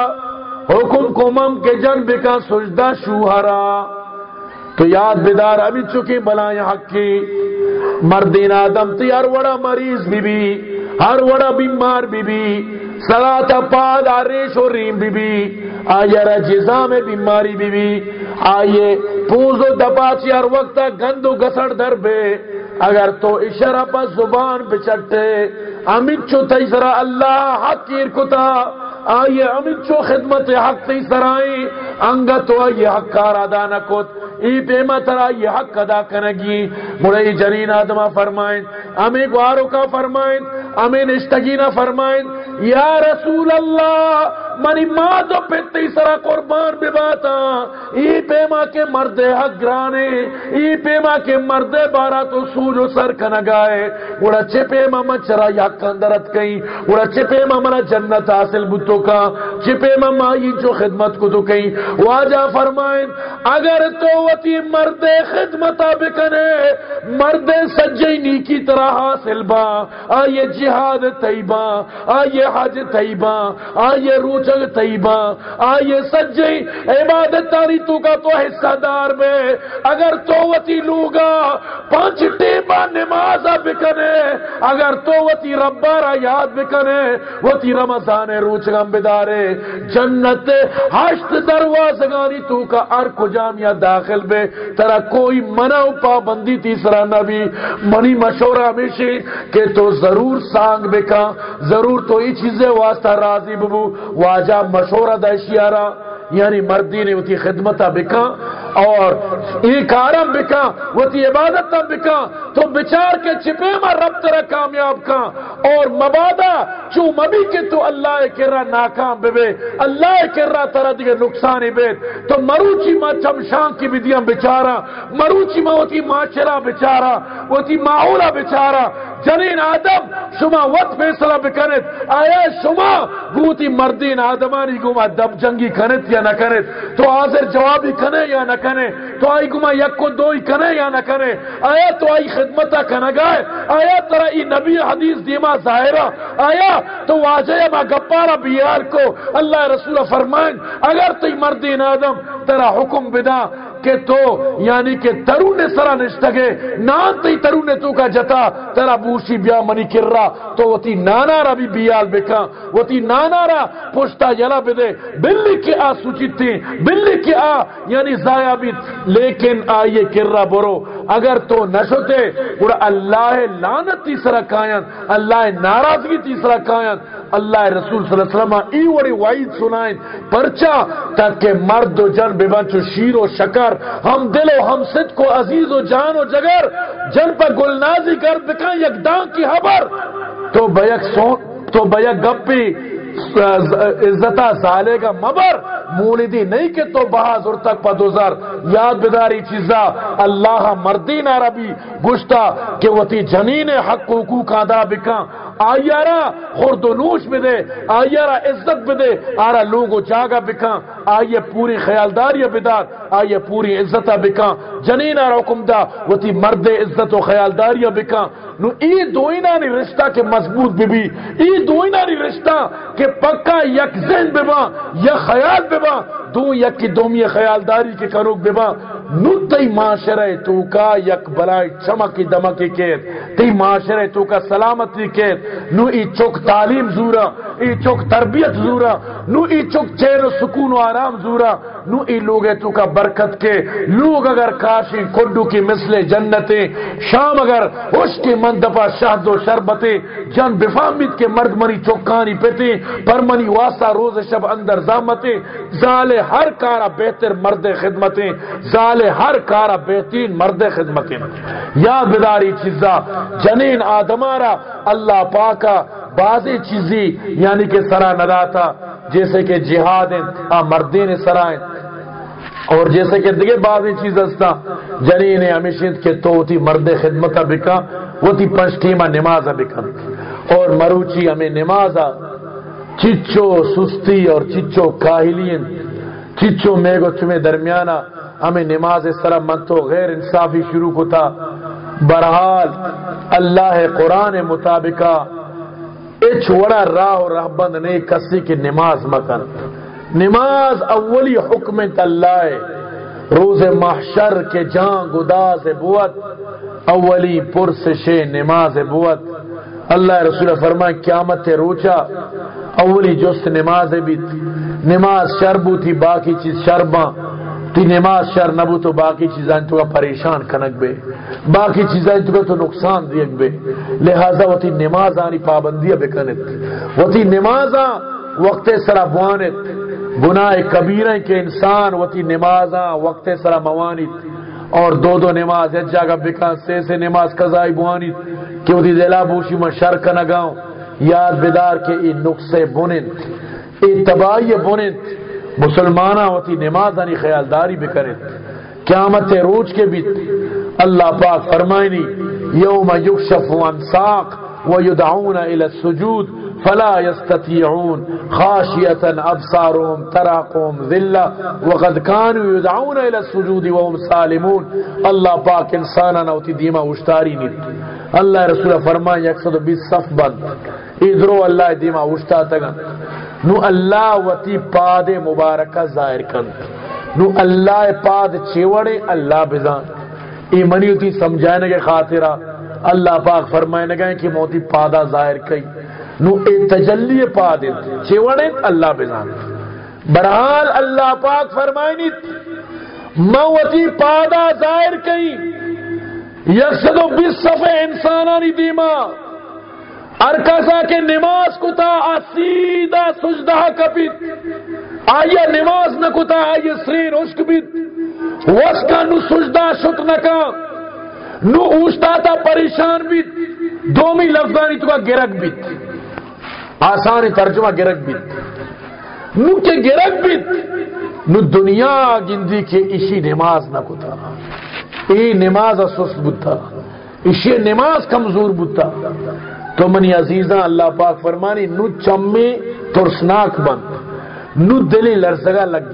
حکم کمم کے جن بکا سجدہ شوہرا. تو یاد بیدار ابھی چکی بلائیں حق کی. مردین آدم تی ہر وڑا مریض بی بی ہر وڑا بیمار بی بی سلاتا پاد آریش و ریم بی بی آیا را بیماری بی بی آئیے پوزو دپاچی ہر وقت گندو گسڑ در بے۔ اگر تو اشارہ پر زبان بچٹے امت چو تیسرا اللہ حق کیر کتا۔ آئیے امت چو خدمت حق تیسرائی انگا تو آئیے، حق کار ادا نکت ای پیما ترا یہ حق ادا کنگی۔ مڑے جرین آدمہ فرمائیں۔ ہمیں گوارو کا فرمائیں۔ ہمیں نشتگینا فرمائیں، یا رسول اللہ، منی ماں تو پیتی سرا قربان بے باتا ای پیما کے مرد حق گرانے ای پیما کے مرد بارا تو سوجو سر کنگائے۔ اڑا چے پیما مچرا یا کندرت کئی اڑا چے پیما منا جنت حاصل بتو کا، چے پیما مائی جو خدمت کو تو کئی واجہ فرمائیں، اگر تو وتی مرد خدمت بکنے مرد سجینی کی طرح حاصل با، آئیے جی جہاد طیبہ، آئیے حج طیبہ، آئیے روچ روچگ طیبہ، آئیے سجے عبادت تاری تو کا تو حصہ دار میں۔ اگر تو وتی لوگا، پانچ ٹیبا نماز بکنے۔ اگر تو وتی ربارا یاد بکنے، وتی رمضان روچگم بدارے جنت ہشت دروازگانی تو کا ارک جامعہ داخل بے۔ ترا کوئی منع پابندی تیسرا نبی۔ منی مشورہ ہمیشہ کہ تو ضرور سانگ بکا. ضرور تو یہ چیزیں واسطہ راضی ببو. واجہ مشورہ دشیارا یعنی مردی نے اتی خدمت بکا اور ایک آرم بکا وہ عبادت بکا تو بچار کے چپے میں رب ترہ کامیاب کا اور مبادہ چو مبی کے تو اللہ کر رہا ناکام بے اللہ کر رہا ترہ دیگے نقصانی بیت تو مروچی ماں چمشان کی بدیاں بچارا، مروچی ماں وہ تی معاشرہ بچارا وہ تی معولہ بچارا۔ جنین آدم، شما وقت فیصلہ بکنت آیا شما گوتی مردین آدمانی گما دب جنگی کنت یا نہ کرے۔ تو حاضر جواب ہی کنے یا نہ کنے؟ تو آئی گما یک کو دو ہی کنے یا نہ کنے آیا تو آئی خدمتا کنگائے آیا ترا ای نبی حدیث دیما ظاہرہ؟ آیا تو واجہ ما گپارا بیار کو؟ اللہ رسول فرمائیں اگر تی مردین آدم، ترا حکم بدا کہ تو یعنی کہ ترو نے سرا نشتگے نان تی ترو نے تو کا جتا ترا بوشی بیا منی کر رہا تو وہ تی نانا را بھی بیال بکا، وہ تی نانا را پشتا یلا بدے بلی کی آ سوچی تھی، بلی کی آ یعنی ضائع بھی، لیکن آئیے کر رہا برو اگر تو نشتے اور اللہ لانت تیسرا کائن، اللہ ناراضگی تیسرا کائن، اللہ رسول صلی اللہ علیہ وسلم ای وڑی وعید سنائیں، پرچا تاکہ مرد و جن ببنچو شیر و شکر، ہم دل و ہم صد کو عزیز و جان و جگر، جن پر گلنازی کر بکن یک دان کی حبر۔ تو بیک سون تو بیک گپی عزتا سالے کا مبر، مولدی نہیں کہ تو بہادر تک پدوزر یاد بداری چیزا، اللہ مردی ناربی گشتا کہ وہ تی جنین حق حقوق آدھا بکا آئیارا خورد و نوش بدے۔ آئیارا عزت بدے۔ آرا لوگو جاگا بکا آئیے پوری خیالداری بدار۔ آئیے پوری عزت بکا جنین آرا حکم دا۔ وہ تی مرد عزت و خیالداری بکا نو ای دوئینا نی رشتہ کے مضبوط بی بی ای دوئینا نی رشتہ کہ پکا یک ذہن ببا یا خیال ببا دو یک کی دومی خیالداری کے کروک ببا نو معاشرے معاشرہ تو کا یک بلائی چمکی دمکی کیت. تی معاشرہ تو کا سلامتی کیت. نو ای چوک تعلیم زورا، ای چوک تربیت زورا، نو ای چوک چیر و سکون و آرام زورا. نو ای لوگ تو کا برکت کے، لوگ اگر کاشی کڈو کی مثل جنتیں شام اگر ہوش کے من دفع شہد و شربتیں جن بفامید کے مرد منی چوکانی پیتے، پر منی واسا روز شب اندر زامتیں زال ہر کارا بہتر مرد خدمتیں زال ہر کارا بہترین مرد خدمتیں یاد بداری چیزا، جنین آدمارا اللہ پاکا بعضی چیزی یعنی کہ سرا ندا تھا جیسے کہ جہاد مردین سرائیں۔ اور جیسے کہ دیگے بعضی چیز ہستا جنین ہمیشہ کے تو تھی مرد خدمت بکا، وہ تھی پنچ ٹیما نماز بکا۔ اور مروچی ہمیں نماز چچو سستی اور چچو کاہلین چچو میگو چمے درمیانہ ہمیں نماز اس طرح من تو غیر انصافی شروع کو تھا۔ برحال اللہ قرآن مطابقہ اچ وڑا راہ و رہبند نہیں، کسی کی نماز مکن نماز اولی حکم اللہ روز محشر کے جان گداز بوت۔ اولی پرسش نماز بوت۔ اللہ رسول فرمائے، قیامت روچا اولی جست نماز بھی، نماز شربو تھی، باقی چیز شرباں تی نماز شر نبو تو باقی چیزاں تو پریشان کنک بے۔ باقی چیزاں تو تو نقصان دیگ بے۔ لہذا وہ تی نماز آنی پابندیہ بکنت وہ تی نماز وقت سرا بوانت۔ گناہ کبیرہ کے انسان وہ تی نماز وقت سرا موانت۔ اور دو دو نماز ایک جاگہ بکا سے سے نماز قضائی بوانت۔ کہ وہ تی دلا بوشی میں شر کنگاؤں یاد بدار کے ای نقصے بنت ای تباہی بنت مسلمانہ ہوتی نماز آنی خیالداری بھی کرے قیامت روج کے بھی اللہ پاک فرمائنی، یوم یکشف عن ساق ویدعون الى السجود فلا يستطيعون خاشية أبصارهم تراقهم ذلة وقد كانوا يدعون إلى السجود وهم سالمون۔ اللہ پاک انسانا نوتی دیما اشتاری نیت اللہ رسول فرمائے یک سو بیس صف بند۔ ادھرو اللہ دیما اشتا تگن نو اللہ وتی پاد مبارکہ ظاہر کن۔ نو اللہ پاد چیوڑے، اللہ بزان۔ ای منی ہوتی سمجھائنے کے خاطرہ۔ اللہ پاک فرمائے نگئے کہ موتی پادا ظاہر کئی۔ نو اے تجلی پا پاد چیوڑے اللہ بزان برحال اللہ پاک فرمائے نیت موتی پادا ظاہر کئی۔ یکسد و بیس صفحے انسانانی دیما۔ ارکسا کے نماز کتا آسیدہ سجدہ کپیت آیا نماز نہ کتا آیا سرین عشق بیت وسکا نو سجدہ شک نکا نو اوشتا تا پریشان بیت دومی لفظانی تو کا گرک بیت آسانی ترجمہ گرک بیت نو کے گرک بیت نو دنیا گندی کے اسی نماز نہ کتا۔ ای نماز سست بتا اسی نماز کمزور بتا تو منی عزیزاں، اللہ پاک فرمانی، نو چمے ترسناک بند۔ نو دلی لرزگا لگ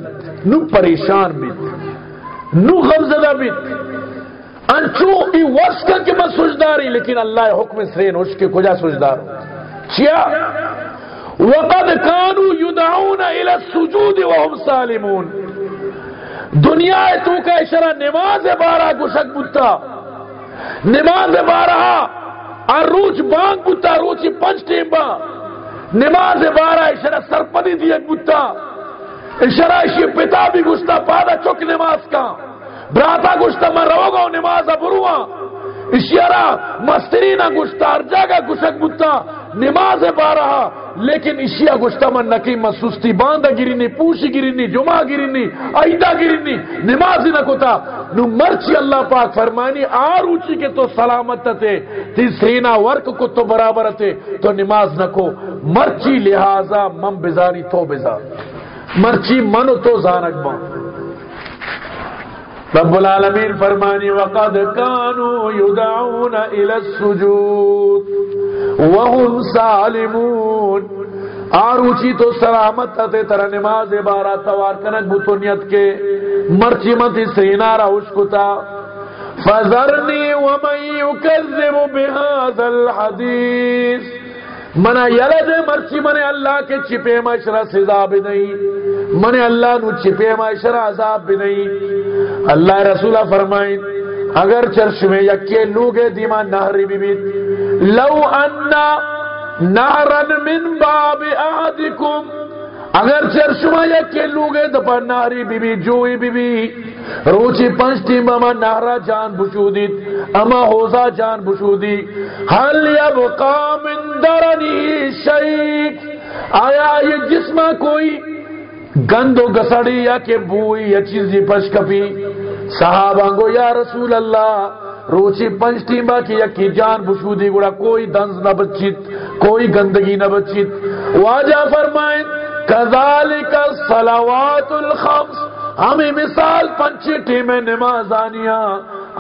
نو پریشان بیت، نو غمزدہ بیت۔ انچو ای وسکا کہ میں سجداری، لیکن اللہ حکم سرین اس کے کجا سجدار چیا؟ وقد كانوا يدعون الى السجود وهم سالمون۔ دنیا تو کا اشارہ نماز بارہ گشک بتا نماز بارہ اور روچ بانگ بتا روچی پنچ ٹیم با۔ نماز بارہ اشارہ سرپنی دیا گتا۔ اشارہ اشی پتا بھی گشتا پادا چک نماز کا۔ براتا گشتا میں رو گا نماز بروا ہاں۔ اشارہ مسترینہ گشتا ارجا کا گشک بتا نماز بارہ لیکن اشیا گشتہ من نکی من سستی، باندہ گرینی، پوشی گرینی، جمعہ گرینی ایدہ گرینی نمازی نکتا نو مرچی اللہ پاک فرمانی، آر اوچی کے تو سلامت تے تی سینا ورک کو تو برابر تے، تو نماز نکو مرچی لہذا من بزانی تو بزان مرچی منو تو زانک بان رب العالمین فرمانی، وقد كانوا يدعون الى السجود وهم سالمون۔ آروچی تو سلامت تے تر نماز بارا توار کنک بطنیت کے۔ مرچی مت سینا راوش کتا فذرنی ومن یکذب بهذا الحدیث منا یلد مرچی منے اللہ کے چپے مشرہ سزا بھی نہیں۔ منے اللہ نو چپے مشرہ عذاب بھی نہیں۔ اللہ رسولہ فرمائیں، اگر چرش میں یکی لوگے دیما نہری بھی بیت لو انا نہرن من باب احدکم۔ اگر چرشما یکی لوگے دپا نہری بی بی جوئی بی بی روچی پنچ ٹیم اما نہرا جان بشودیت، اما ہوزا جان بشودی حل یبقا من درنی شیک؟ آیا یہ جسمہ کوئی گندو گسڑی یا کہ بوئی یا چیزی پش کپی؟ صحابہ گو، یا رسول اللہ، روچی پنچ ٹیمہ کی یکی جان بشودی گوڑا کوئی دنز نہ بچیت، کوئی گندگی نہ بچیت۔ واجہ فرمائیں، کذالک الصلوات الخمس ہمیں مثال پنچی ٹیمیں نماز آنیاں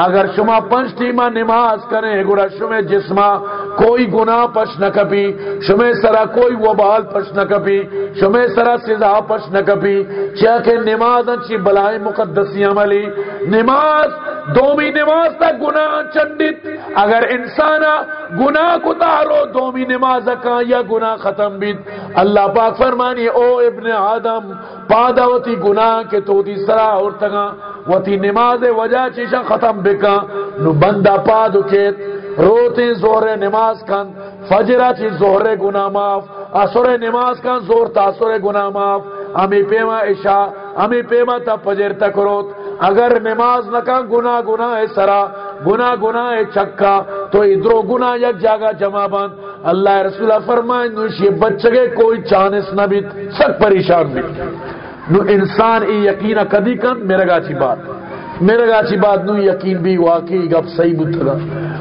اگر شما پنچ ٹیمہ نماز کریں، گوڑا شما جسمہ کوئی گناہ پش نہ کپی شما سرا کوئی وبال پش نہ کپی شما سرا سزا پش نہ کپی چاکہ نماز انچی بلائے مقدسی عملی، نماز دومی نماز تا گناہ چندت، اگر انسانا گناہ کو تارو دومی نماز کا یا گناہ ختم بیت، اللہ پاک فرمانی، او ابن آدم پادا وتی گناہ کے تو دی سرا اور تگا وتی نماز وجہ چیشا ختم بکا، نو بندہ پادو کیت روتے زور نماز کن، فجرہ چی زور گناہ معاف اثر نماز کن زور تاثر گناہ معاف امی پیما عشاء امی پیما تا فجر تک روت۔ اگر نماز نکا گناہ گناہ سرا، گناہ گناہ چکا، تو ادرو گناہ یک جاگا جمع بند۔ اللہ رسولہ فرمائیں نوش یہ بچگے کوئی چانس نہ بیت سک پریشان بیت۔ نو انسان ای یقین کدی کن؟ میرے گا چی بات؟ میرے گا چی بات؟ نو یقین بھی واقعی گپ صحیح بتگا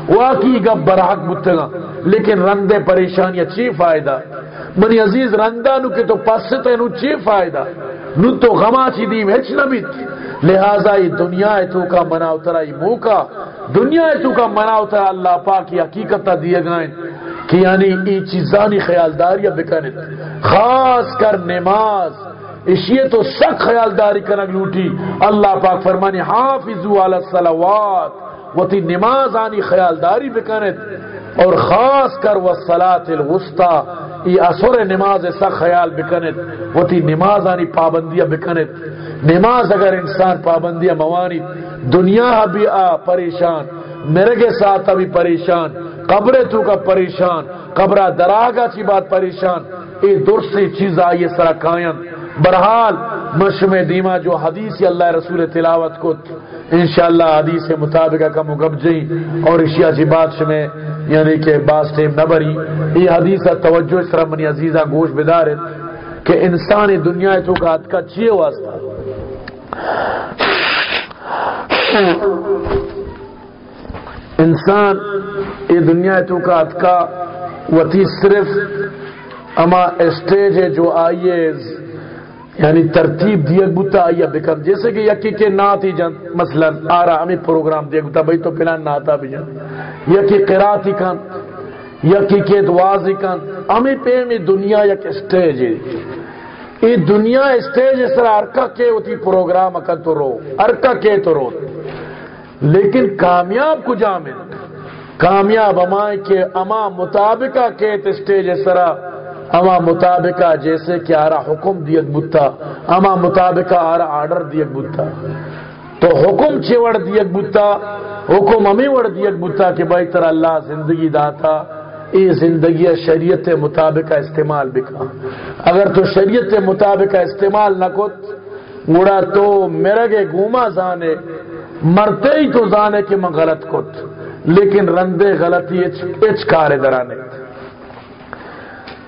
واقعی گپ برحق بتگا لیکن رندے پریشان یا چی فائدہ؟ منی عزیز، رندہ نو کہ تو پاس پستے نو چی فائدہ؟ نو تو غما چی دیم؟ ہچ نہ بیت۔ لہذا یہ دنیا ہے تو کا منا اترا یہ موقع۔ دنیا ہے تو کا منا اترا اللہ پاک کی حقیقت دیے گئے۔ کہ یعنی ای چیزانی خیالداری بکنت خاص کر نماز۔ اشیے تو سخت خیالداری کنک لوٹی۔ اللہ پاک فرمانی حافظو علی الصلوات۔ و تی نماز آنی خیالداری بکنت اور خاص کر وہ الوسطی۔ یہ اثر نماز ایسا خیال بکنت وہ تھی نماز آنی پابندیاں بکنت نماز اگر انسان پابندیاں موانی، دنیا بھی آ پریشان۔ میرے کے ساتھ ابھی پریشان۔ قبر تو کا پریشان۔ قبرہ دراگا چی بات پریشان۔ یہ درستی چیز آئیے سرا قائم برحال مشم دیما جو حدیث اللہ رسول تلاوت کو انشاءاللہ حدیث مطابقہ کا مقبجی اور اشیاء چی بات شمیں یعنی کہ باس ٹیم نہ بری۔ یہ حدیث توجہ اس طرح منی عزیزہ گوش بدارت کہ انسان دنیا تو کا کا چیئے واسطہ۔ انسان یہ دنیا تو کا کا وتی صرف اما اسٹیج ہے جو آئیے یعنی ترتیب دیا بتا آئیے بکر۔ جیسے کہ یکی کے نات ہی جن مثلا آ ہمیں پروگرام دیا بتا بھائی تو پلان ناتا بھی جن یکی قراتی کن یکی کے دوازی کن ہمیں پیر میں دنیا یک اسٹیج ہے۔ یہ دنیا اسٹیج اس طرح ارکا کے ہوتی پروگرام اکن تو رو، ارکا کے تو رو۔ لیکن کامیاب کو جامع کامیاب امائے کے اما مطابقہ کے اسٹیج اس طرح اما مطابقہ جیسے کہ آرہ حکم دیت بتا اما مطابقہ آرہ آرڈر دیت بتا تو حکم چھے وڑ دیت بتا حکم ہمیں وڑ دیت بتا کہ بھائی تر اللہ زندگی داتا اے زندگی شریعت مطابقہ استعمال بکا اگر تو شریعت مطابقہ استعمال نہ کت گوڑا تو میرے گوما زانے، مرتے ہی تو زانے کہ میں غلط کت لیکن رندے غلطی اچ کارے درانے۔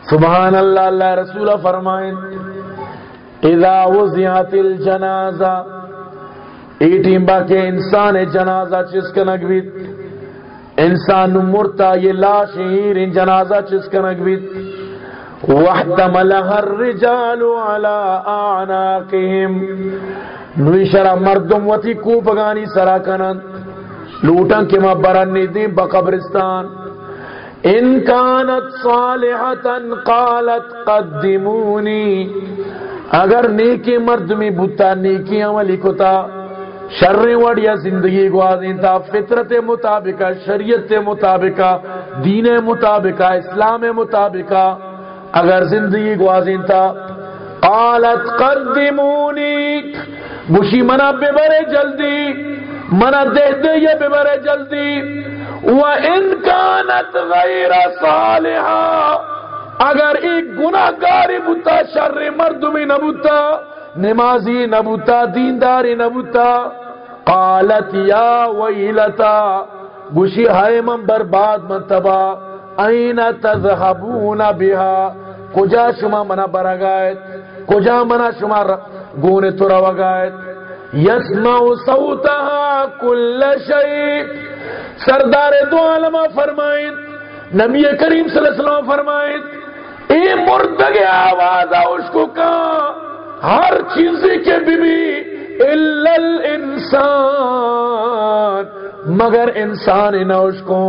سبحان اللہ اللہ رسول فرمائیں۔ اذا وزیات الجنازہ ایٹیم با کے انسان جنازہ چس کا نگویت انسان مرتا یہ لاش ہیر جنازہ چس کا نگویت وحتملها الرجال على اعناقهم۔ نوی شرع مردم وتی کوپگانی سرا کنن لوٹن کے ما برنی دی بقبرستان ان کانت صالحتا قالت قدمونی اگر نیکی مرد میں بتا نیکی عملی کتا، شر وڑیا زندگی گوازین تا، فطرت مطابقہ، شریعت مطابقہ، دین مطابقہ، اسلام مطابقہ، اگر زندگی گوازین تا، قالت قدمونی. بشی منا بے برے جلدی، منا دے دے یہ بے برے جلدی وَإِن كَانَتْ غَيْرَ صَالِحًا اگر ایک گناہ گاری بتا شر مردمی نبوتا نمازی نبوتا دینداری نبوتا قالت یا ویلتا، گوشی ہائے من برباد من تبا، این تذہبون بها کجا شما منا برگایت کجا منا شما گونے تو روگایت یسمع صوتها کل شیء سردار دو عالمہ فرمائیں، نبی کریم صلی اللہ علیہ وسلم فرمائیں، اے مردگ آواز اس کو کہا ہر چیز کے بی بی انسان مگر انسان نہ اس کو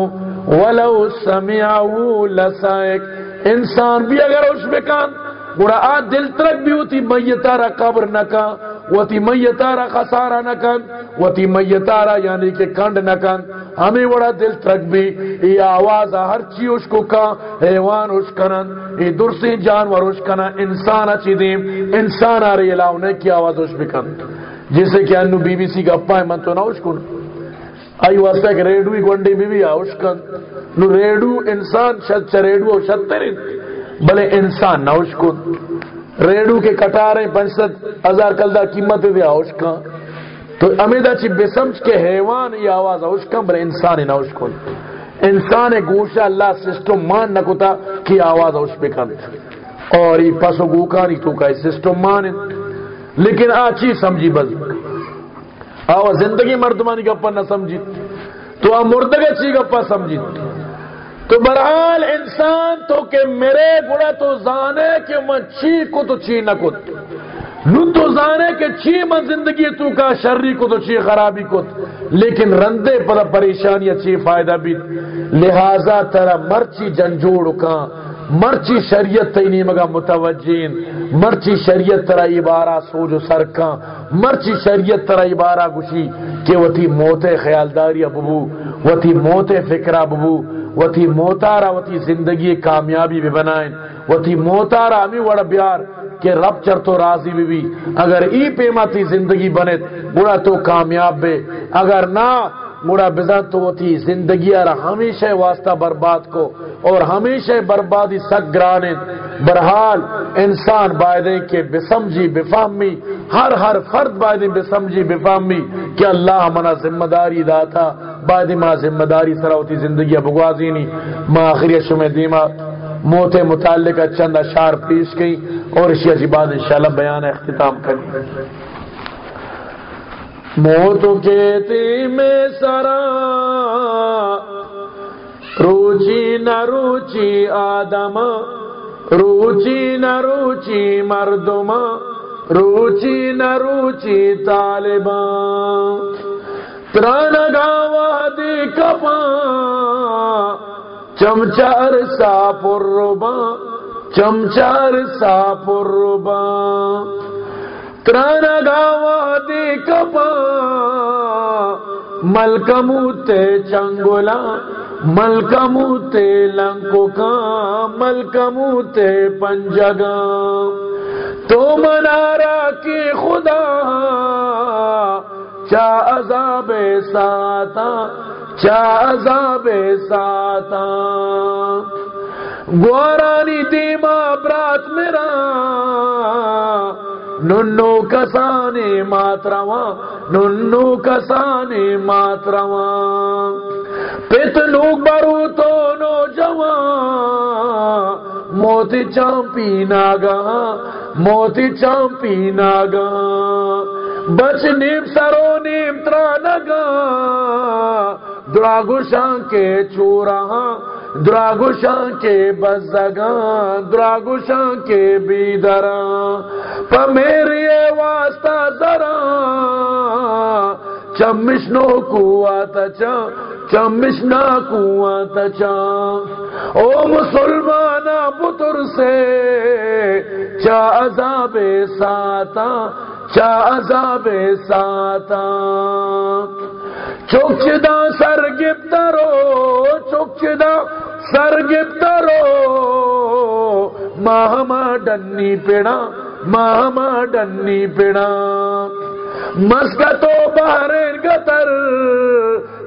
ولو سمعو لسائک انسان بھی اگر اس میں کان گوڑا آ، دل ترک بھی ہوتی، میتارا قبر نہ کا وتی میتارا خسارہ نہ کن وتی میتارا یعنی کہ کنڈ نہ کن ہمیں بڑا دل ترک بھی۔ یہ آواز ہر چی اس کو کا، حیوان اس کنن یہ درسی جانور اس کنن انسان اچھی دیم، انسان آ رہی علاو نے کی آواز اس بکن جیسے کہ انو بی بی سی گپا ہے من تو نہ اس کن آئی واسطہ ایک ریڈوی گونڈی بی بی آ اس کن نو ریڈو انسان شد چا ریڈو شد تیرین بلے انسان نہ اس کن ریڈو کے کٹارے پنچت ہزار کلدہ قیمت دیا، اس کا۔ تو امیدہ چی بسمچ کے حیوان یہ آواز اوش کم بلے انسان نہ اوش کن۔ انسان گوشا اللہ سسٹم مان نہ کتا کی آواز اوش بکن اور یہ پسو گوکانی تو کا سسٹم مان۔ لیکن آ چی سمجھی بز آوا زندگی مردمانی گپا نہ سمجھی۔ تو آ مردگے چی گپا سمجھی۔ تو برحال انسان تو کہ میرے گڑا تو زانے کہ میں چی کو تو چی نہ کت۔ نو تو زانے کہ چی من زندگی تو کا شرری کو تو چی خرابی کو لیکن رندے پر پریشانی چی فائدہ بھی۔ لہذا ترا مرچی جنجوڑ کا۔ مرچی شریعت تینی مگا متوجین۔ مرچی شریعت ترا عبارہ سوجو سرکا مرچی شریعت ترا عبارہ گشی کہ وہ تھی موت خیالداری ببو۔ وہ تھی موت فکرہ ببو۔ وہ تھی موتارا وہ تھی زندگی کامیابی بھی بنائیں۔ وہ تھی موتارا ہمیں وڑا بیار کہ رب چر تو راضی بھی بھی۔ اگر ای پیما تھی زندگی بنے بڑا تو کامیاب بے۔ اگر نہ مڑا بزا تو تھی زندگی ار ہمیشہ واسطہ برباد کو۔ اور ہمیشہ بربادی سک گرانے۔ برحال انسان بائدیں کے بسمجی بفہمی ہر ہر فرد بائدیں بسمجی بفہمی کہ اللہ منا ذمہ داری داتا۔ بائدیں ما ذمہ داری سرا ہوتی زندگی بگوازی نہیں۔ ما آخری شمع دیما۔ موت متعلق چند اشار پیش گئی اور اسی عجیبات انشاءاللہ بیان اختتام کریں۔ موت کہتی میں سرا، روچی نہ روچی آدم، روچی نہ روچی مردم، روچی نہ روچی طالبان تران گاوا دی کپا چمچار سا پربا چمچار سا پربا تران گاوا دی کپا ملکموتے چنگولا ملکموتے لنکو کا ملکموتے پنجگا۔ تو منارا کی خدا، چا عذاب ساتا چا عذاب ساتا۔ گوارانی دیما برات میرا۔ ننو کسانے ماتروا ننو کسانے ماتروا پتنو برو تو نو جوان موتی چامپی ناگا موتی چامپی ناگا بچ نیم سرو نیم ترانگا دراگو شان کے چورا دراگو شان کے بزگان دراگو شان کے بیدران پا میری واسطہ ذرا چمشنو کو آتا چا چمشنا کو آتا چا او مسلمانا بطر سے، چا عذاب ساتا، چا عذاب ساتا۔ چوک چدا سر گپترو چوک سر گپترو ماہما ڈنی پیڑا ماہما ڈنی پیڑا مسکتو بہرین قطر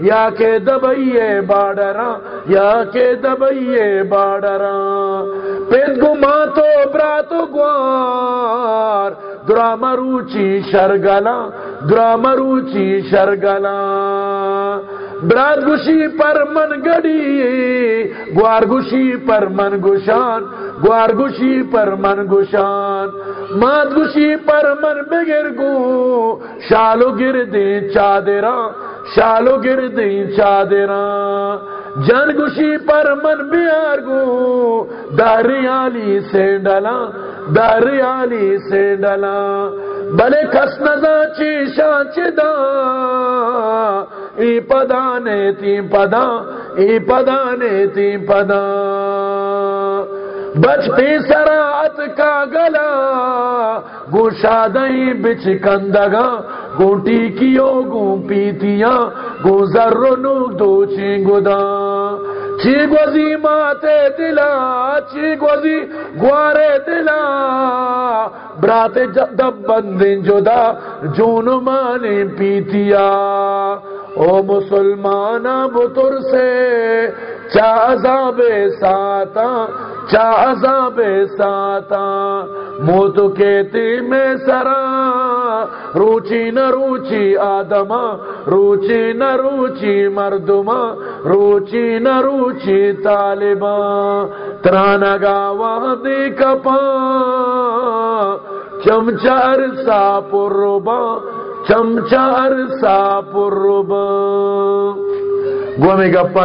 یا کے دبئیے باڈراں یا کے دبئیے باڈراں پین گما تو براتو گوار درام روچی شرگلاں درام روچی شرگلاں برادگوشی پر من گڑی گوارگوشی پر من گوشان گوارگوشی پر من گوشان مادگوشی پر من بگر گو شالو گر دے شالو گر دے چادرا جن گوشی پر من بیار گو۔ داریالی سینڈلا داریالی سینڈلا بلے کس نزا چی شانچ دا۔ ای پدا نے تی پدا، ای پدا نے تی پدا۔ بچ پی سرات کا گلا گوشا دئی بچ کندگا گوٹی کیو گو پیتیاں گو ذر نو دو چینگدا چی گوزی ماتے دلا، چی گوزی گوارے دلا۔ برات دب بندن جدا، جون مانے پیتیا او مسلمان بطر سے چا عذاب ساتا، چا عذاب ساتا، موت کہتی میں سرا، روچی نہ روچی آدما، روچی نہ روچی مردما، روچی نہ روچی طالبا ترانگا وحدی کپا چمچار سا پربا چمچار سا پربا گوہ میں گپا